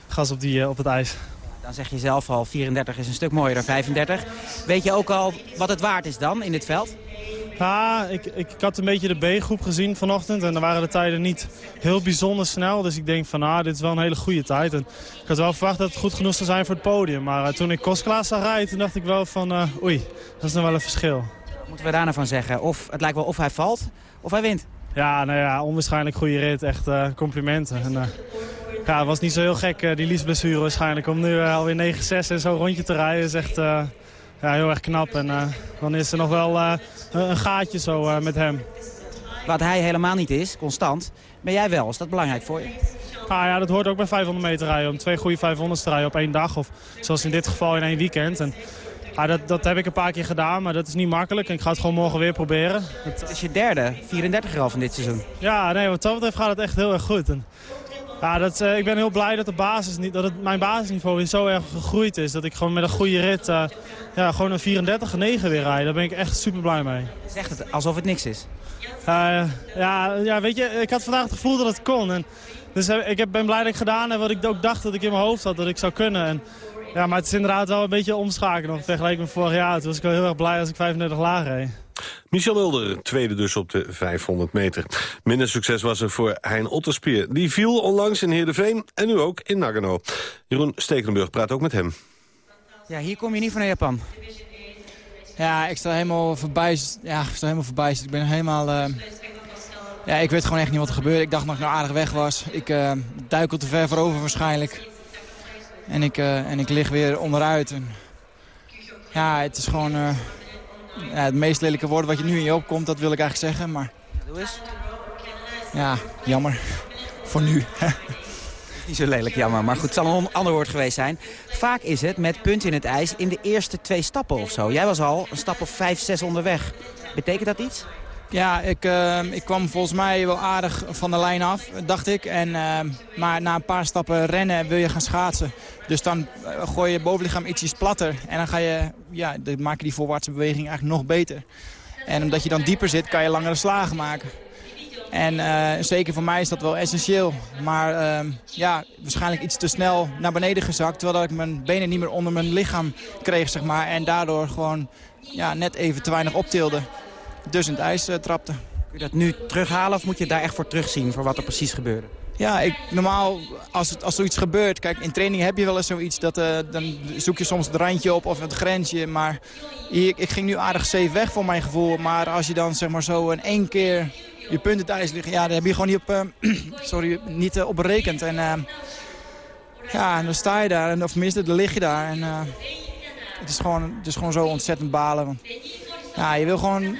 Speaker 14: gas op, die, op het ijs.
Speaker 15: Dan zeg je zelf al, 34 is een stuk mooier dan 35. Weet je ook al wat het waard is dan in dit veld?
Speaker 14: Ja, ik, ik, ik had een beetje de B-groep gezien vanochtend. En dan waren de tijden niet heel bijzonder snel. Dus ik denk van, ah, dit is wel een hele goede tijd. En ik had wel verwacht dat het goed genoeg zou zijn voor het podium. Maar uh, toen ik Kostklaas zag rijden, toen dacht ik wel van, uh, oei, dat is nog wel een verschil.
Speaker 15: Wat moeten we daar nou van zeggen? Of het lijkt wel of hij valt, of hij wint.
Speaker 14: Ja, nou ja, onwaarschijnlijk goede rit. Echt uh, complimenten. En, ja, het was niet zo heel gek, uh, die liesblessure waarschijnlijk. Om nu uh, alweer 9-6 en zo'n rondje te rijden is echt uh, ja, heel erg knap. En dan is er nog wel een gaatje zo met hem.
Speaker 15: Wat hij helemaal niet is, constant, ben jij wel. Is dat belangrijk voor je?
Speaker 14: Ah, ja, dat hoort ook bij 500 meter rijden. Om twee goede 500 te rijden op één dag. Of zoals in dit geval in één weekend. En, ah, dat, dat heb ik een paar keer gedaan, maar dat is niet makkelijk. En ik ga het gewoon morgen weer proberen.
Speaker 15: Het is je derde, 34 al van dit seizoen.
Speaker 14: Ja, nee, wat dat betreft gaat het echt heel erg goed. En, ja, dat, uh, ik ben heel blij dat, de basis niet, dat het, mijn basisniveau zo erg gegroeid is. Dat ik gewoon met een goede rit uh, ja, gewoon een 34 9 weer rijd. Daar ben ik echt super blij mee.
Speaker 15: Zegt het alsof het niks is?
Speaker 14: Uh, ja, ja, weet je, ik had vandaag het gevoel dat het kon. En, dus ik ben blij dat ik gedaan heb wat ik ook dacht dat ik in mijn hoofd had dat ik zou kunnen. En, ja, maar het is inderdaad wel een beetje omschakelen vergeleken met vorig jaar. Toen was ik wel heel erg blij als ik 35 laag reed.
Speaker 7: Michel Mulder, tweede dus op de 500 meter. Minder succes was er voor Hein Otterspier. Die viel onlangs in Heerenveen en nu ook in Nagano. Jeroen Stekelenburg praat ook met hem.
Speaker 15: Ja, hier kom je niet van Japan.
Speaker 16: Ja, ik sta helemaal voorbij. Ja, ik sta helemaal voorbij. Ik ben helemaal... Uh... Ja, ik weet gewoon echt niet wat er gebeurde. Ik dacht dat ik nou aardig weg was. Ik uh, duikel te ver voorover waarschijnlijk. En ik, uh, en ik lig weer onderuit. En... Ja, het is gewoon... Ja, het meest lelijke woord wat je nu in je opkomt, dat wil ik eigenlijk zeggen. Maar...
Speaker 15: Doe eens.
Speaker 16: Ja, jammer. Voor nu.
Speaker 15: Niet zo lelijk, jammer. Maar goed, het zal een ander woord geweest zijn. Vaak is het met punt in het ijs in de eerste twee stappen of zo. Jij was al een stap of vijf, zes onderweg. Betekent dat iets?
Speaker 16: Ja, ik, uh, ik kwam volgens mij wel aardig van de lijn af, dacht ik. En, uh, maar na een paar stappen rennen wil je gaan schaatsen. Dus dan uh, gooi je bovenlichaam ietsjes platter. En dan, ga je, ja, dan maak je die voorwaartse beweging eigenlijk nog beter. En omdat je dan dieper zit, kan je langere slagen maken. En zeker voor mij is dat wel essentieel. Maar ehm, ja, waarschijnlijk iets te snel naar beneden gezakt. Terwijl ik mijn benen niet meer onder mijn lichaam kreeg, zeg maar. En daardoor gewoon ja, net even te weinig optilde dus in het ijs uh, trapte.
Speaker 15: Kun je dat nu terughalen of moet je daar echt voor terugzien voor wat er precies gebeurde?
Speaker 16: Ja, ik, normaal als, het, als zoiets gebeurt, kijk in training heb je wel eens zoiets, dat, uh, dan zoek je soms het randje op of het grensje. Maar ik, ik ging nu aardig safe weg voor mijn gevoel. Maar als je dan zeg maar zo in één keer je punt in het ijs liggen, ja, daar heb je gewoon niet op, uh, sorry, niet uh, op berekend. En ja, en dan sta je daar, en, of tenminste, dan lig je daar. En het, is gewoon, het is gewoon zo ontzettend balen. Want, ja, je wil gewoon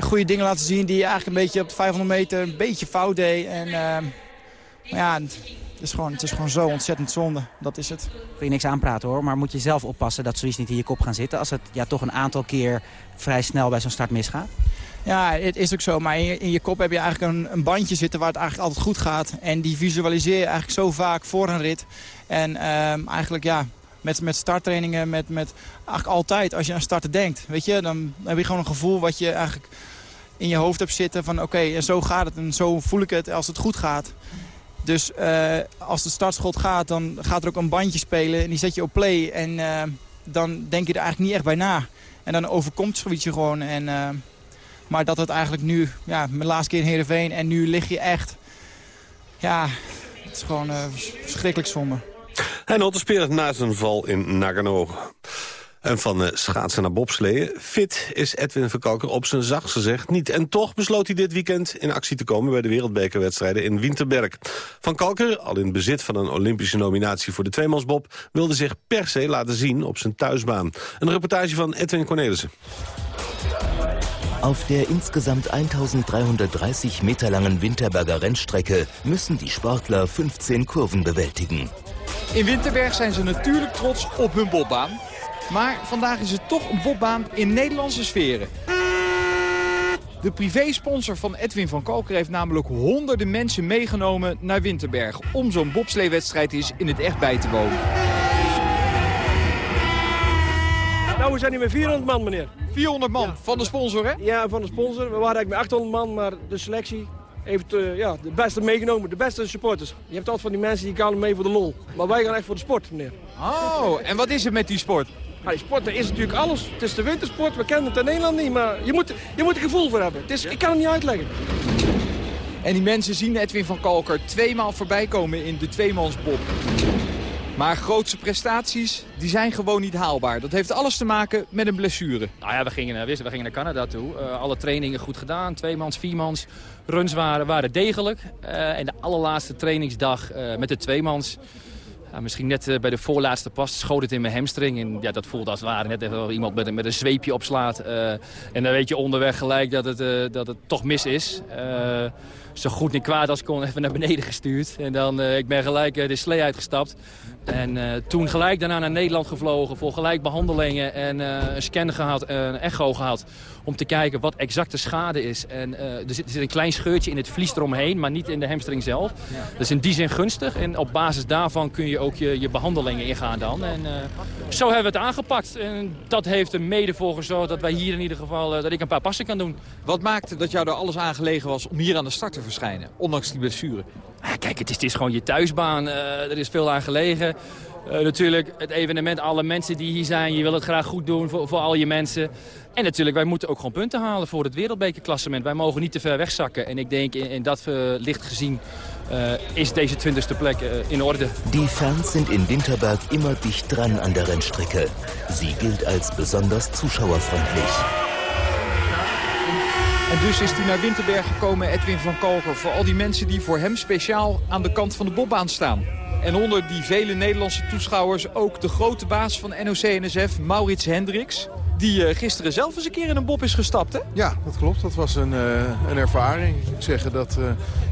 Speaker 16: goede dingen laten zien die je eigenlijk een beetje op de 500 meter een beetje fout deed. En, maar ja, het is, gewoon, het is gewoon zo ontzettend zonde. Dat is het.
Speaker 15: Wil je niks aanpraten hoor, maar moet je zelf oppassen dat zoiets niet in je kop gaan zitten... als het ja, toch een aantal keer vrij snel bij zo'n start misgaat?
Speaker 16: Ja, het is ook zo. Maar in je, in je kop heb je eigenlijk een, een, bandje zitten waar het eigenlijk altijd goed gaat. En die visualiseer je eigenlijk zo vaak voor een rit. En uh, eigenlijk ja, met, met starttrainingen, met, met eigenlijk altijd als je aan starten denkt. Weet je, dan heb je gewoon een gevoel wat je eigenlijk in je hoofd hebt zitten van oké, en zo gaat het en zo voel ik het als het goed gaat. Dus uh, als de startschot gaat, dan gaat er ook een bandje spelen en die zet je op play. En uh, dan denk je er eigenlijk niet echt bij na. En dan overkomt zoiets gewoon. En, uh, maar dat het eigenlijk nu, ja, mijn laatste keer in Heerenveen en nu lig je echt... Ja, het is gewoon verschrikkelijk zonde.
Speaker 7: Hij speelt na zijn val in Nagano. En van eh, schaatsen naar bobsleeën. Fit is Edwin Verkalker op zijn zachtst gezegd niet. En toch besloot hij dit weekend in actie te komen... bij de wereldbekerwedstrijden in Winterberg. Van Kalker, al in bezit van een Olympische nominatie voor de tweemansbob... wilde zich per se laten zien op zijn thuisbaan. Een reportage van Edwin Cornelissen.
Speaker 17: Auf der insgesamt 1330 Meter langen Winterberger Rennstrecke müssen die Sportler 15 Kurven bewältigen.
Speaker 18: In Winterberg zijn ze natuurlijk trots op hun bobbaan. Maar vandaag is het toch een bobbaan in Nederlandse sferen. De privésponsor van Edwin van Kalker heeft namelijk honderden mensen meegenomen naar Winterberg... om zo'n bobsleewedstrijd eens in het echt bij te wonen.
Speaker 19: Nou, we zijn hier met 400 man, meneer.
Speaker 18: 400 man van de sponsor, hè?
Speaker 19: Ja, van de sponsor. We waren eigenlijk met 800 man, maar de selectie heeft eh, ja, de beste meegenomen. De beste supporters. Je hebt altijd van die mensen die gaan mee voor de lol. Maar wij gaan echt voor de sport, meneer.
Speaker 18: Oh, en wat is het met die sport?
Speaker 19: Ja, die sport, dat is natuurlijk alles. Het is de wintersport, we kennen het in Nederland niet, maar je moet, je moet er gevoel voor hebben. Het is, Ik kan het niet uitleggen.
Speaker 18: En die mensen zien Edwin van Kalker tweemaal voorbij komen in de tweemansbob. Maar grootste prestaties, die zijn gewoon niet haalbaar. Dat heeft alles te maken met een blessure.
Speaker 20: Nou ja, we gingen, we gingen naar Canada toe. Eh, alle trainingen goed gedaan. Tweemans, viermans. Runs waren, waren degelijk. Eh, en de allerlaatste trainingsdag eh, met de tweemans... Ja, misschien net eh, bij de voorlaatste pas schoot het in mijn hamstring. En ja, dat voelde als het ware net wel iemand met, een- met een zweepje opslaat. En dan weet je onderweg gelijk dat het, dat het toch mis is. Zo goed niet kwaad als kon even naar beneden gestuurd. En dan, eh, ik ben gelijk eh, de slee uitgestapt. En eh, toen gelijk daarna naar Nederland gevlogen voor gelijk behandelingen. En een scan gehad, eh, een echo gehad. Om te kijken wat exact de schade is. En er, zit, er zit een klein scheurtje in het vlies eromheen, maar niet in de hamstring zelf. Dat is in die zin gunstig. En op basis daarvan kun je ook je, je behandelingen ingaan dan. En zo hebben we het aangepakt. En dat heeft er mede voor gezorgd dat wij hier in ieder geval... dat ik een paar passen kan doen.
Speaker 18: Wat maakte dat jou er alles aangelegen was om hier aan de start te verschijnen? Ondanks die blessure.
Speaker 20: Ah, kijk, het is, het is gewoon je thuisbaan. Eh, er is veel aan gelegen. Eh, natuurlijk, het evenement, alle mensen die hier zijn. Je wil het graag goed doen voor, voor al je mensen. En natuurlijk, wij moeten ook gewoon punten halen voor het wereldbekerklassement. Wij mogen niet te ver wegzakken. En ik denk, in, in dat eh, licht gezien, eh, is deze 20e plek in orde.
Speaker 17: Die Fans sind in Winterberg immer dicht dran an der Rennstrecke. Sie gilt als besonders zuschauerfreundlich.
Speaker 18: En dus is hij naar Winterberg gekomen, Edwin van Kalker. Voor al die mensen die voor hem speciaal aan de kant van de bobbaan staan. En onder die vele Nederlandse toeschouwers ook de grote baas van NOC-NSF, Maurits Hendricks. Die eh, gisteren zelf eens een keer in een bob is gestapt, hè?
Speaker 21: Ja, dat klopt. Dat was een, eh, een ervaring. Ik moet zeggen dat eh,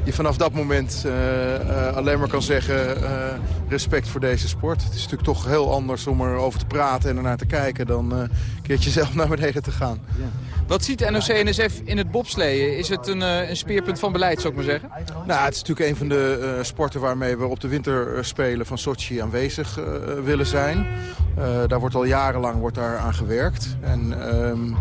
Speaker 21: je vanaf dat moment eh, eh, alleen maar kan zeggen... eh, respect voor deze sport. Het is natuurlijk toch heel anders om erover te praten en ernaar te kijken... dan eh, een keertje zelf naar beneden te gaan.
Speaker 18: Wat ziet NOC-NSF in het bobsleeën? Is het een, eh, een speerpunt van beleid, zou ik maar zeggen?
Speaker 21: Nou, het is natuurlijk een van de eh, sporten waarmee we op de winterspelen van Sochi aanwezig eh, willen zijn. Eh, daar wordt al jarenlang wordt daar aan gewerkt. En ehm,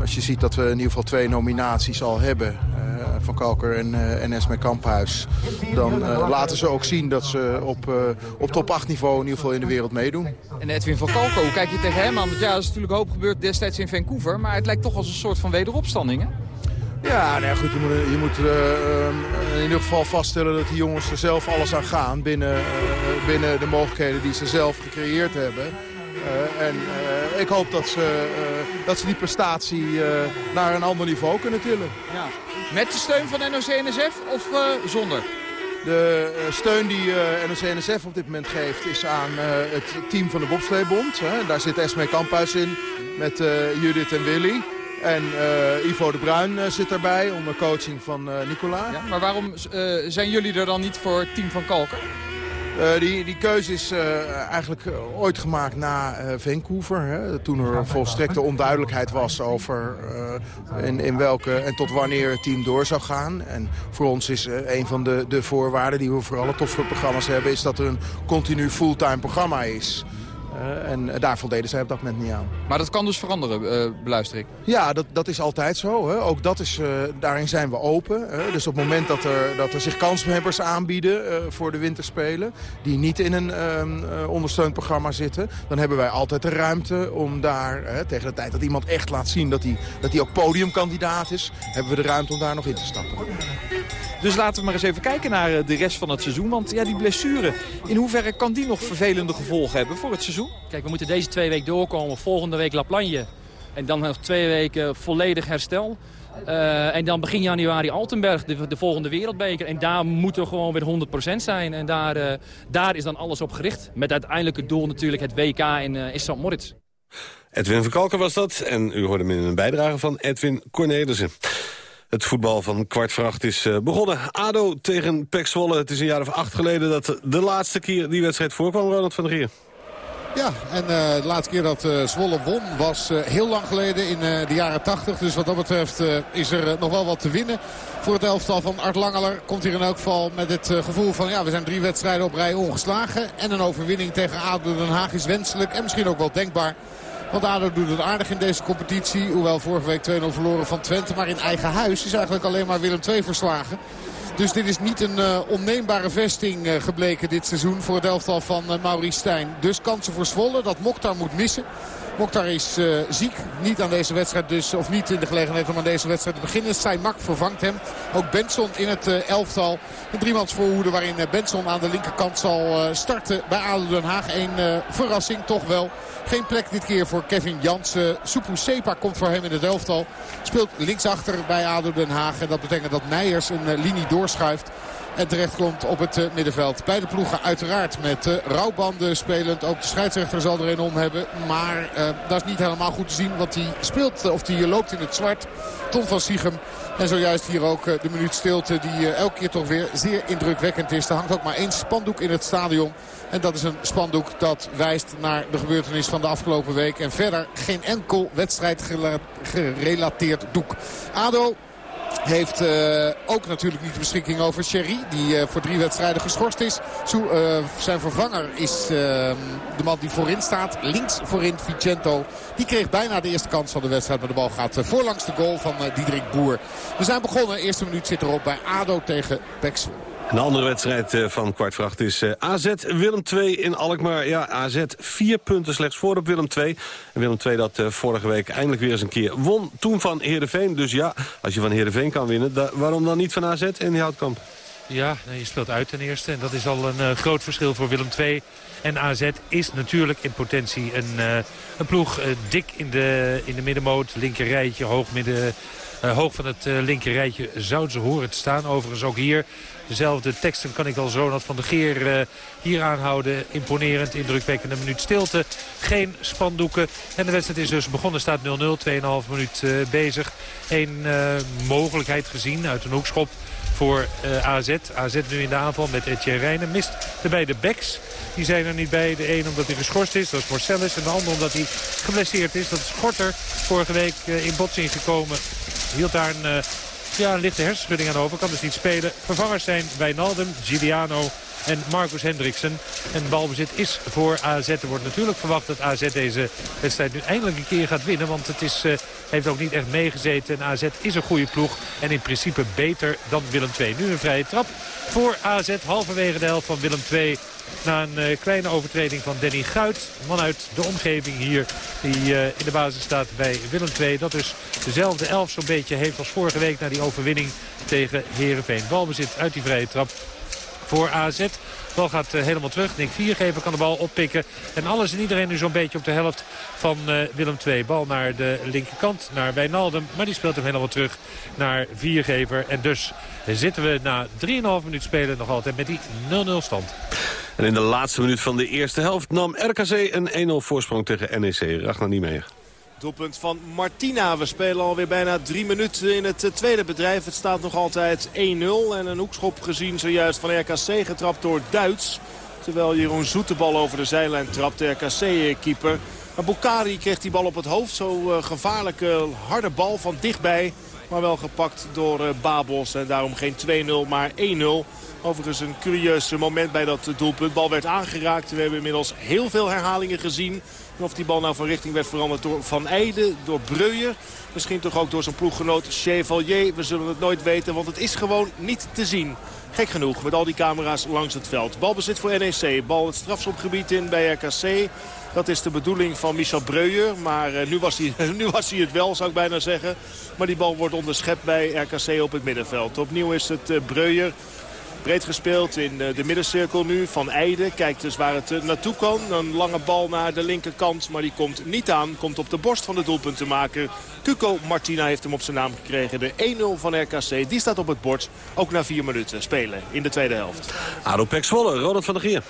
Speaker 21: als je ziet dat we in ieder geval twee nominaties al hebben... eh, van Kalker en, NS met Kamphuis... dan eh, laten ze ook zien dat ze op, op top 8 niveau in ieder geval in de wereld meedoen.
Speaker 18: En Edwin van Kalker, hoe kijk je tegen hem aan? Want ja, er is natuurlijk hoop gebeurd destijds in Vancouver. Maar het lijkt toch als een soort van wederopstanding, hè?
Speaker 21: Ja, nou ja, goed, je moet, je moet in ieder geval vaststellen dat die jongens er zelf alles aan gaan... binnen, binnen de mogelijkheden die ze zelf gecreëerd hebben. Eh, en eh, ik hoop dat ze, eh, dat ze die prestatie naar een ander niveau kunnen tillen.
Speaker 18: Ja. Met de steun van NOC-NSF of zonder?
Speaker 21: De steun die NOC-NSF op dit moment geeft is aan het team van de Bobsleebond. Hè. Daar zit Esme Kamphuis in met Judith en Willy. En eh, Ivo de Bruin zit daarbij onder coaching van eh, Nicola.
Speaker 18: Ja, maar waarom zijn jullie er dan niet voor het team van Kalker?
Speaker 21: Eh, die, die keuze is eh, eigenlijk eh, ooit gemaakt na Vancouver. Hè, toen er volstrekte onduidelijkheid was over in, in welke en tot wanneer het team door zou gaan. En voor ons is een van de, de voorwaarden die we voor alle topsportprogramma's hebben... is dat er een continu fulltime programma is. Eh, en daar voldeden zij op dat moment niet aan.
Speaker 18: Maar dat kan dus veranderen, eh, beluister ik.
Speaker 21: Ja, dat, dat is altijd zo. Hè. Ook dat is, eh, daarin zijn we open. Hè. Dus op het moment dat er, dat er zich kanshebbers aanbieden eh, voor de winterspelen... die niet in een ehm, eh, ondersteund programma zitten... dan hebben wij altijd de ruimte om daar, hè, tegen de tijd dat iemand echt laat zien... dat hij dat hij ook podiumkandidaat is, hebben we de ruimte om daar nog in te stappen.
Speaker 18: Dus laten we maar eens even kijken naar eh, de rest van het seizoen. Want ja, die blessure, in hoeverre kan die nog vervelende gevolgen hebben voor het seizoen?
Speaker 20: Kijk, we moeten deze twee weken doorkomen. Volgende week La Plagne. En dan nog twee weken volledig herstel. Eh, en dan begin januari Altenberg, de, de volgende wereldbeker. En daar moeten we gewoon weer 100% zijn. En daar, eh, daar is dan alles op gericht. Met uiteindelijk het doel natuurlijk het WK in, uh, St. Moritz.
Speaker 7: Edwin van was dat. En u hoorde hem in een bijdrage van Edwin Cornelissen. Het voetbal van kwart voor is begonnen. ADO tegen Pek Zwolle. Het is een jaar of acht geleden dat de laatste keer die wedstrijd voorkwam, Ronald van der Geer.
Speaker 22: Ja, en uh, de laatste keer dat uh, Zwolle won was uh, heel lang geleden in de jaren 80. Dus wat dat betreft is er nog wel wat te winnen. Voor het elftal van Art Langeler komt hier in elk geval met het gevoel van... ja, we zijn drie wedstrijden op rij ongeslagen. En een overwinning tegen ADO Den Haag is wenselijk en misschien ook wel denkbaar. Want ADO doet het aardig in deze competitie. Hoewel vorige week 2-0 verloren van Twente. Maar in eigen huis is eigenlijk alleen maar Willem II verslagen. Dus dit is niet een uh, onneembare vesting uh, gebleken dit seizoen voor het elftal van uh, Maurice Stijn. Dus kansen voor Zwolle dat Mokhtar moet missen. Mokhtar is ziek. Niet aan deze wedstrijd dus. Of niet in de gelegenheid om aan deze wedstrijd te beginnen. Saimak vervangt hem. Ook Benson in het elftal. Een driemans voorhoede waarin Benson aan de linkerkant zal starten bij ADO Den Haag. Een verrassing toch wel. Geen plek dit keer voor Kevin Jansen. Supu Sepa komt voor hem in het elftal. Speelt linksachter bij ADO Den Haag. En dat betekent dat Meijers een linie doorschuift. En terecht komt op het uh, middenveld. Beide ploegen uiteraard met uh, rouwbanden spelend. Ook de scheidsrechter zal er een om hebben. Maar dat is niet helemaal goed te zien. Want hij speelt, of die loopt in het zwart. Ton van Siegem. En zojuist hier ook de minuut stilte die elke keer toch weer zeer indrukwekkend is. Er hangt ook maar één spandoek in het stadion. En dat is een spandoek dat wijst naar de gebeurtenis van de afgelopen week. En verder geen enkel wedstrijd gerelateerd doek. ADO heeft uh, ook natuurlijk niet de beschikking over Sherry. Die uh, voor drie wedstrijden geschorst is. Zo, uh, zijn vervanger is de man die voorin staat. Links voorin Vicento. Die kreeg bijna de eerste kans van de wedstrijd. Maar de bal gaat voorlangs de goal van Diederik Boer. We zijn begonnen. Eerste minuut zit erop bij ADO tegen Pexel.
Speaker 7: Een andere wedstrijd van kwart is AZ Willem 2 in Alkmaar. Ja, AZ vier punten slechts voor op Willem 2. En Willem 2 dat vorige week eindelijk weer eens een keer won. Toen van Heerenveen. Dus ja, als je van Heerenveen kan winnen, waarom dan niet van AZ in die houtkamp?
Speaker 23: Ja, je speelt uit ten eerste. En dat is al een groot verschil voor Willem 2. En AZ is natuurlijk in potentie een, een ploeg dik in de, in de middenmoot. Linker rijtje, hoog, midden, hoog van het linker rijtje zouden ze horen te staan. Overigens ook hier Dezelfde teksten kan ik al Ronald van de Geer uh, hier aanhouden. Imponerend, indrukwekkende minuut stilte. Geen spandoeken. En de wedstrijd is dus begonnen. Staat 0-0, 2,5 minuut uh, bezig. Eén uh, mogelijkheid gezien uit een hoekschop voor uh, AZ. AZ nu in de aanval met Etienne Rijnen. Mist de beide backs. Die zijn er niet bij. De een omdat hij geschorst is, dat is Marcellus. En de ander omdat hij geblesseerd is. Dat is Gorter. Vorige week uh, in botsing gekomen. Hield daar een... Uh, ja, een lichte hersenschudding aan over. Kan dus niet spelen. Vervangers zijn Wijnaldum, Giuliano en Marcus Hendriksen. En balbezit is voor AZ. Er wordt natuurlijk verwacht dat AZ deze wedstrijd nu eindelijk een keer gaat winnen. Want het is, uh, heeft ook niet echt meegezeten. En AZ is een goede ploeg. En in principe beter dan Willem II. Nu een vrije trap voor AZ. Halverwege de helft van Willem II. Na een uh, kleine overtreding van Danny Guit. Man uit de omgeving hier. Die uh, in de basis staat bij Willem II. Dat dus dezelfde elf zo'n beetje heeft als vorige week. Na die overwinning tegen Heerenveen. Balbezit uit die vrije trap voor AZ. Bal gaat uh, helemaal terug. Nick Viergever kan de bal oppikken. En alles en iedereen nu zo'n beetje op de helft van uh, Willem II. Bal naar de linkerkant, naar Wijnaldum. Maar die speelt hem helemaal terug naar Viergever. En dus zitten we na 3,5 minuut spelen nog altijd met die 0-0 stand.
Speaker 7: En in de laatste minuut van de eerste helft nam RKC een 1-0 voorsprong tegen NEC. Ragnar Niemeyer.
Speaker 8: Doelpunt van Martina. We spelen alweer bijna drie minuten in het tweede bedrijf. Het staat nog altijd 1-0. En een hoekschop gezien zojuist van RKC getrapt door Duits. Terwijl Jeroen Zoet de bal over de zijlijn trapt. De RKC-keeper. Maar Bukari kreeg die bal op het hoofd. Zo gevaarlijke harde bal van dichtbij. Maar wel gepakt door Babos. En daarom geen 2-0 maar 1-0. Overigens een curieus moment bij dat doelpunt. Bal werd aangeraakt. We hebben inmiddels heel veel herhalingen gezien. Of die bal nou van richting werd veranderd door Van Eijden, door Breuer. Misschien toch ook door zijn ploeggenoot Chevalier. We zullen het nooit weten, want het is gewoon niet te zien. Gek genoeg met al die camera's langs het veld. Balbezit voor NEC. Bal het strafschopgebied in bij RKC. Dat is de bedoeling van Michel Breuer. Maar uh, nu, was hij, nu was hij het wel, zou ik bijna zeggen. Maar die bal wordt onderschept bij RKC op het middenveld. Opnieuw is het uh, Breuer. Breed gespeeld in de middencirkel nu. Van Eijden kijkt dus waar het naartoe kan. Een lange bal naar de linkerkant. Maar die komt niet aan. Komt op de borst van de doelpuntenmaker. Cuco Martina heeft hem op zijn naam gekregen. De 1-0 van RKC. Die staat op het bord. Ook na vier minuten spelen in de tweede helft.
Speaker 7: ADO Pek Zwolle, Ronald van der Gier.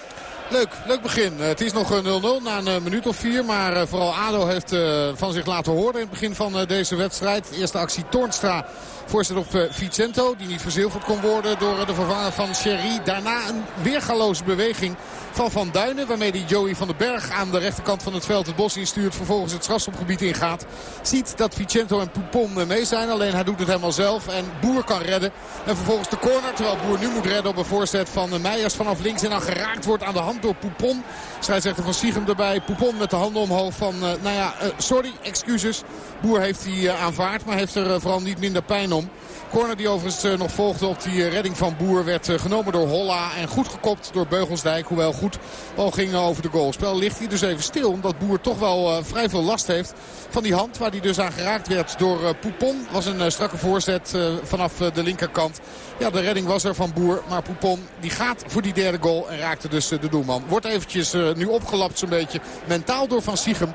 Speaker 22: Leuk, leuk begin. Het is nog 0-0 na een minuut of vier. Maar vooral ADO heeft van zich laten horen in het begin van deze wedstrijd. Eerste actie Toornstra Voorzet op uh, Vicento, die niet verzilverd kon worden door uh, de vervanger van Sherry. Daarna een weergaloze beweging van Van Duinen. Waarmee die Joey van den Berg aan de rechterkant van het veld het bos instuurt. Vervolgens het strafschopgebied ingaat. Ziet dat Vicento en Poupon mee zijn. Alleen hij doet het helemaal zelf. En Boer kan redden. En vervolgens de corner. Terwijl Boer nu moet redden op een voorzet van Meijers vanaf links. En dan geraakt wordt aan de hand door Poupon. Scheidsrechter van Siegem erbij. Poupon met de handen omhoog van, nou ja, sorry, excuses. Boer heeft hij aanvaard. Maar heeft er vooral niet minder pijn om. Corner die overigens nog volgde op die redding van Boer werd genomen door Holla. En goed gekopt door Beugelsdijk. Hoewel goed bal ging over de goal. Spel ligt hier dus even stil. Omdat Boer toch wel vrij veel last heeft van die hand. Waar hij dus aan geraakt werd door Poupon. Was een strakke voorzet vanaf de linkerkant. Ja, de redding was er van Boer. Maar Poupon die gaat voor die derde goal en raakte dus de doelman. Wordt eventjes nu opgelapt zo'n beetje mentaal door Van Siegem.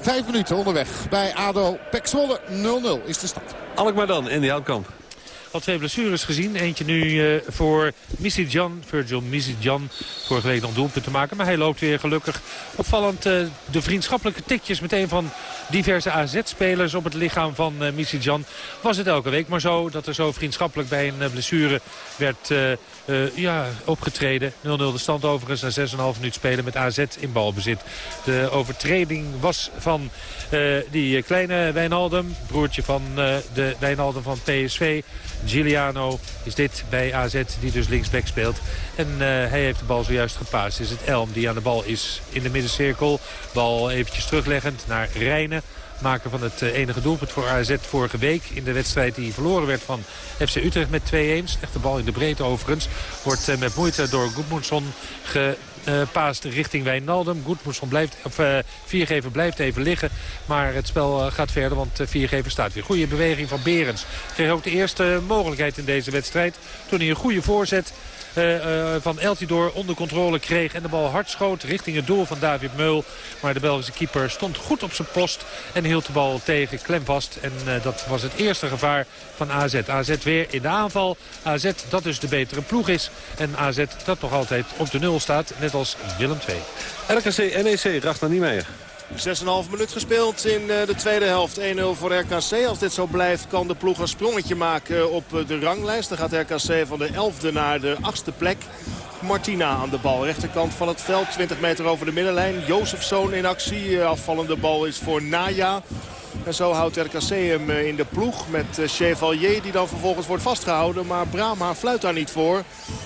Speaker 22: vijf minuten onderweg bij ADO Pek Zwolle 0-0 is de stand.
Speaker 7: Alkmaar dan in die houtkamp.
Speaker 23: Al twee blessures gezien. Eentje nu uh, voor Jan, Virgil Jan. Vorige week nog doelpunt te maken. Maar hij loopt weer gelukkig. Opvallend uh, de vriendschappelijke tikjes meteen van diverse AZ-spelers op het lichaam van uh, Jan. Was het elke week maar zo dat er zo vriendschappelijk bij een blessure werd uh, ja, opgetreden. 0-0 de stand overigens na 6,5 minuut spelen met AZ in balbezit. De overtreding was van uh, die kleine Wijnaldum. Broertje van de Wijnaldum van PSV. Giuliano is dit bij AZ die dus linksback speelt. En hij heeft de bal zojuist gepaast. Is het Elm die aan de bal is in de middencirkel. Bal eventjes terugleggend naar Rijnen maker van het enige doelpunt voor AZ vorige week. In de wedstrijd die verloren werd van FC Utrecht met 2-1. Slechte bal in de breedte overigens. Wordt met moeite door Goedmoedson gepaast richting Wijnaldum. Goedmoedson blijft, of uh, Viergever blijft even liggen. Maar het spel gaat verder, want Viergever staat weer. Goede beweging van Berends. Kreeg ook de eerste mogelijkheid in deze wedstrijd. Toen hij een goede voorzet van Eltidoor onder controle kreeg. En de bal hard schoot richting het doel van David Meul. Maar de Belgische keeper stond goed op zijn post. En hield de bal tegen, klem vast. En uh, dat was het eerste gevaar van AZ. AZ weer in de aanval. AZ dat dus de betere ploeg is. En AZ dat nog altijd op de nul staat. Net als Willem II.
Speaker 7: RKC NEC, Ragnar Niemeyer.
Speaker 8: 6,5 minuut gespeeld in de tweede helft. 1-0 voor RKC. Als dit zo blijft kan de ploeg een sprongetje maken op de ranglijst. Dan gaat RKC van de 11e naar de 8e plek. Martina aan de bal. Rechterkant van het veld. 20 meter over de middenlijn. Jozefzoon in actie. Afvallende bal is voor Naya. En zo houdt RKC hem in de ploeg met Chevalier die dan vervolgens wordt vastgehouden. Maar Brahma fluit daar niet voor.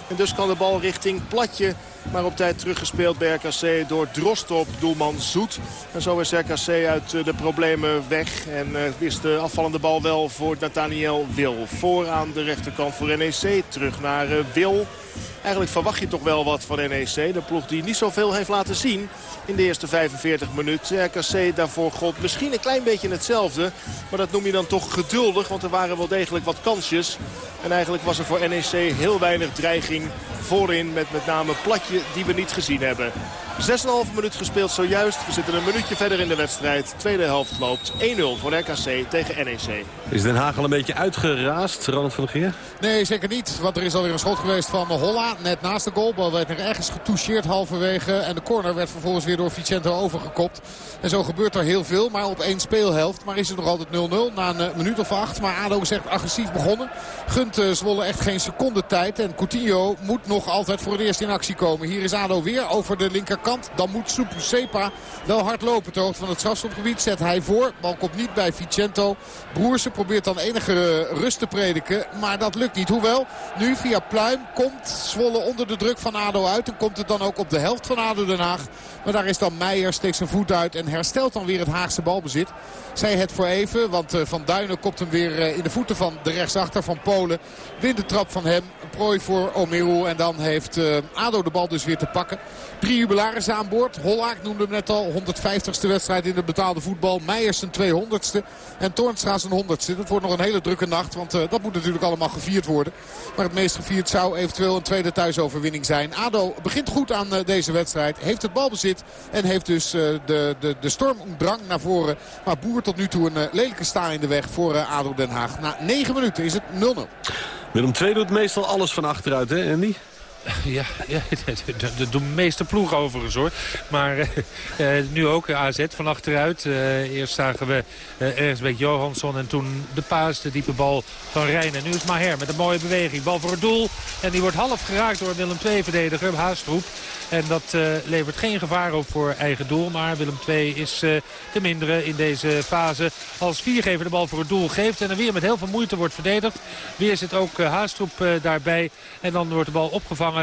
Speaker 8: En dus kan de bal richting Platje. Maar op tijd teruggespeeld bij RKC door Drostop, doelman Zoet. En zo is RKC uit de problemen weg. En is de afvallende bal wel voor Nathaniel Wil. Voor aan de rechterkant voor NEC. Terug naar Wil. Eigenlijk verwacht je toch wel wat van NEC. De ploeg die niet zoveel heeft laten zien in de eerste 45 minuten. RKC daarvoor god misschien een klein beetje hetzelfde. Maar dat noem je dan toch geduldig. Want er waren wel degelijk wat kansjes. En eigenlijk was er voor NEC heel weinig dreiging voorin. Met met name Platje die we niet gezien hebben. 6,5 minuut gespeeld zojuist. We zitten een minuutje verder in de wedstrijd. Tweede helft loopt 1-0 voor RKC tegen NEC.
Speaker 7: Is Den Haag al een beetje uitgeraasd, Ronald van der Geer?
Speaker 22: Nee, zeker niet. Want er is alweer een schot geweest van Holla. Net naast de goal. Bal werd nog ergens getoucheerd halverwege. En de corner werd vervolgens weer door Vicento overgekopt. En zo gebeurt er heel veel. Maar op één speelhelft. Maar is het nog altijd 0-0 na een minuut of acht. Maar ADO is echt agressief begonnen. Gunt uh, Zwolle echt geen seconde tijd. En Coutinho moet nog altijd voor het eerst in actie komen. Hier is ADO weer over de linkerkant Dan moet Supu wel hard lopen. Ter hoogte van het strafschopgebied zet hij voor. Bal komt niet bij Vicento. Broersen probeert dan enige rust te prediken. Maar dat lukt niet. Hoewel, nu via Pluim komt Zwolle onder de druk van ADO uit. En komt het dan ook op de helft van ADO Den Haag. Maar daar is dan Meijer, steekt zijn voet uit en herstelt dan weer het Haagse balbezit. Zij het voor even, want eh, Van Duinen kopt hem weer eh, in de voeten van de rechtsachter van Polen. Wint de trap van hem, een prooi voor Omeru. En dan heeft eh, ADO de bal dus weer te pakken. Drie jubilarissen aan boord. Hollaak noemde hem net al. 150ste wedstrijd in de betaalde voetbal. Meijers zijn 200ste. En Toornstra zijn 100ste. Dat wordt nog een hele drukke nacht. Want uh, dat moet natuurlijk allemaal gevierd worden. Maar het meest gevierd zou eventueel een tweede thuisoverwinning zijn. ADO begint goed aan uh, deze wedstrijd. Heeft het balbezit. En heeft dus uh, de, de, de stormdrang naar voren. Maar Boer tot nu toe een lelijke sta in de weg voor ADO Den Haag. Na 9 minuten is het 0-0.
Speaker 7: Willem II doet meestal alles van achteruit, hè Andy?
Speaker 23: Ja, ja de, de meeste ploeg overigens hoor. Maar uh, nu ook AZ van achteruit. Eerst zagen we uh, Ernsbeek Johansson en toen de paas, de diepe bal van Rijn. En nu is Maher met een mooie beweging. Bal voor het doel. En die wordt half geraakt door Willem II-verdediger Haastroep. En dat levert geen gevaar op voor eigen doel. Maar Willem II is uh, te minderen in deze fase. Als viergever de bal voor het doel geeft. En er weer met heel veel moeite wordt verdedigd. Weer zit ook Haastroep daarbij. En dan wordt de bal opgevangen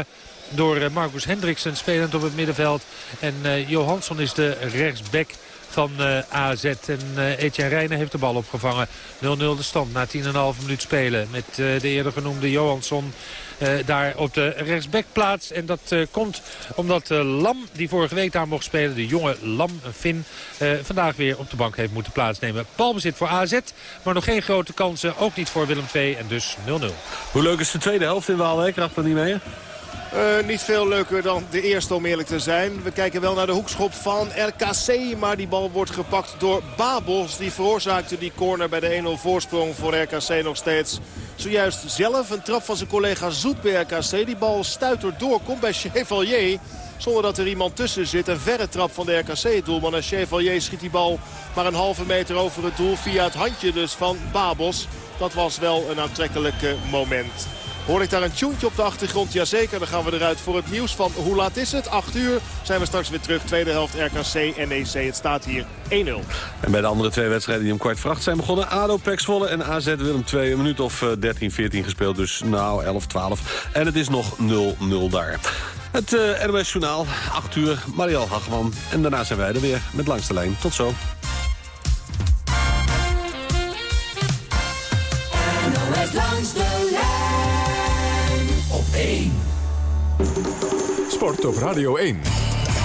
Speaker 23: door Marcus Hendriksen spelend op het middenveld. En Johansson is de rechtsback van uh, AZ. En Etienne Rijnen heeft de bal opgevangen. 0-0 de stand na 10,5 minuut spelen. Met de eerder genoemde Johansson daar op de rechtsbackplaats. En dat komt omdat Lam, die vorige week daar mocht spelen, de jonge Lam, een vandaag weer op de bank heeft moeten plaatsnemen. Balbezit voor AZ, maar nog geen grote kansen. Ook niet voor Willem II en dus 0-0.
Speaker 7: Hoe leuk is de tweede helft in Waalwijk? Racht dat niet mee?
Speaker 8: Uh, niet veel leuker dan de eerste om eerlijk te zijn. We kijken wel naar de hoekschop van RKC. Maar die bal wordt gepakt door Babels. Die veroorzaakte die corner bij de 1-0 voorsprong voor RKC nog steeds. Zojuist zelf een trap van zijn collega Zoet bij RKC. Die bal stuitert door, komt bij Chevalier. Zonder dat er iemand tussen zit. Een verre trap van de RKC-doelman. En Chevalier schiet die bal maar een halve meter over het doel. Via het handje dus van Babels. Dat was wel een aantrekkelijk moment. Hoor ik daar een tjoentje op de achtergrond? Jazeker, dan gaan we eruit voor het nieuws van hoe laat is het? 8 uur zijn we straks weer terug. Tweede helft RKC, NEC. Het staat hier 1-0.
Speaker 7: En bij de andere twee wedstrijden die om kwart vracht zijn begonnen... ADO, PEC Zwolle en AZ Willem 2. Een minuut of 13, 14 gespeeld. Dus nou 11, 12. En het is nog 0-0 daar. Het uh, NOS Journaal, 8 uur, Marielle Hagman. En daarna zijn wij er weer met Langs de Lijn. Tot zo.
Speaker 10: NOS Langs de lijn 1.
Speaker 6: Sport op Radio 1.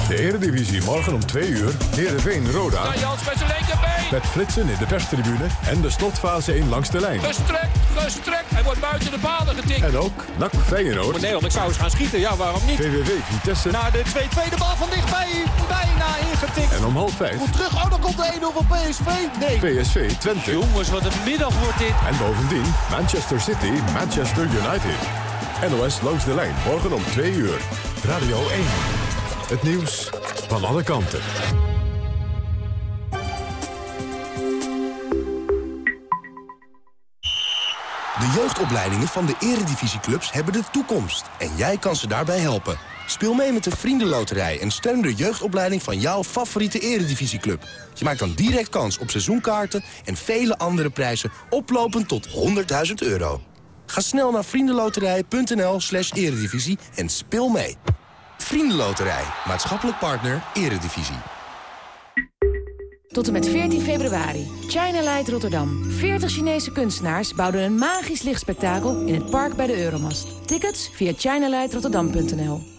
Speaker 6: De Eredivisie morgen om 2 uur. Heerenveen-Roda.
Speaker 24: Jans met zijn linkerbeen.
Speaker 6: Met flitsen in de perstribune en de slotfase 1 langs de lijn.
Speaker 24: Gestrekt, gestrekt. Hij wordt buiten de palen getikt.
Speaker 6: En ook NAC Feyenoord.
Speaker 24: Oh, nee, want ik zou eens gaan schieten. Ja, waarom niet?
Speaker 6: VVV Vitesse.
Speaker 24: Naar de 2-2 de bal van dichtbij. Bijna ingetikt.
Speaker 6: En om half 5.
Speaker 24: Goed terug. Oh, dan komt de 1-0 van PSV. Nee.
Speaker 6: PSV Twente.
Speaker 24: Jongens, wat een middag wordt dit.
Speaker 6: En bovendien Manchester City, Manchester United. NOS langs de lijn. Morgen om 2 uur. Radio 1. Het nieuws van alle kanten.
Speaker 25: De jeugdopleidingen van de eredivisieclubs hebben de toekomst. En jij kan ze daarbij helpen. Speel mee met de Vriendenloterij en steun de jeugdopleiding van jouw favoriete eredivisieclub. Je maakt dan direct kans op seizoenkaarten en vele andere prijzen oplopend tot 100.000 euro. Ga snel naar vriendenloterij.nl slash eredivisie en speel mee. Vriendenloterij, maatschappelijk partner, eredivisie.
Speaker 26: Tot en met 14 februari. China Light Rotterdam. 40 Chinese kunstenaars bouwden een magisch lichtspektakel in het park bij de Euromast. Tickets via chinalightrotterdam.nl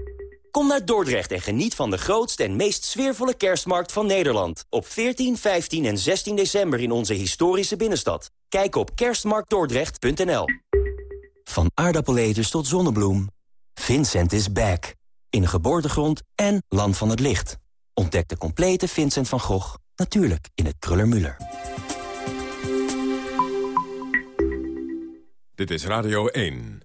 Speaker 27: Kom naar Dordrecht en geniet van de grootste en meest sfeervolle kerstmarkt van Nederland. Op 14, 15 en 16 december in onze historische binnenstad. Kijk op kerstmarktdordrecht.nl Van aardappeleters tot zonnebloem. Vincent is back. In geboortegrond en land van het licht. Ontdek de complete Vincent van Gogh Natuurlijk in het Kruller-Müller.
Speaker 6: Dit is Radio 1.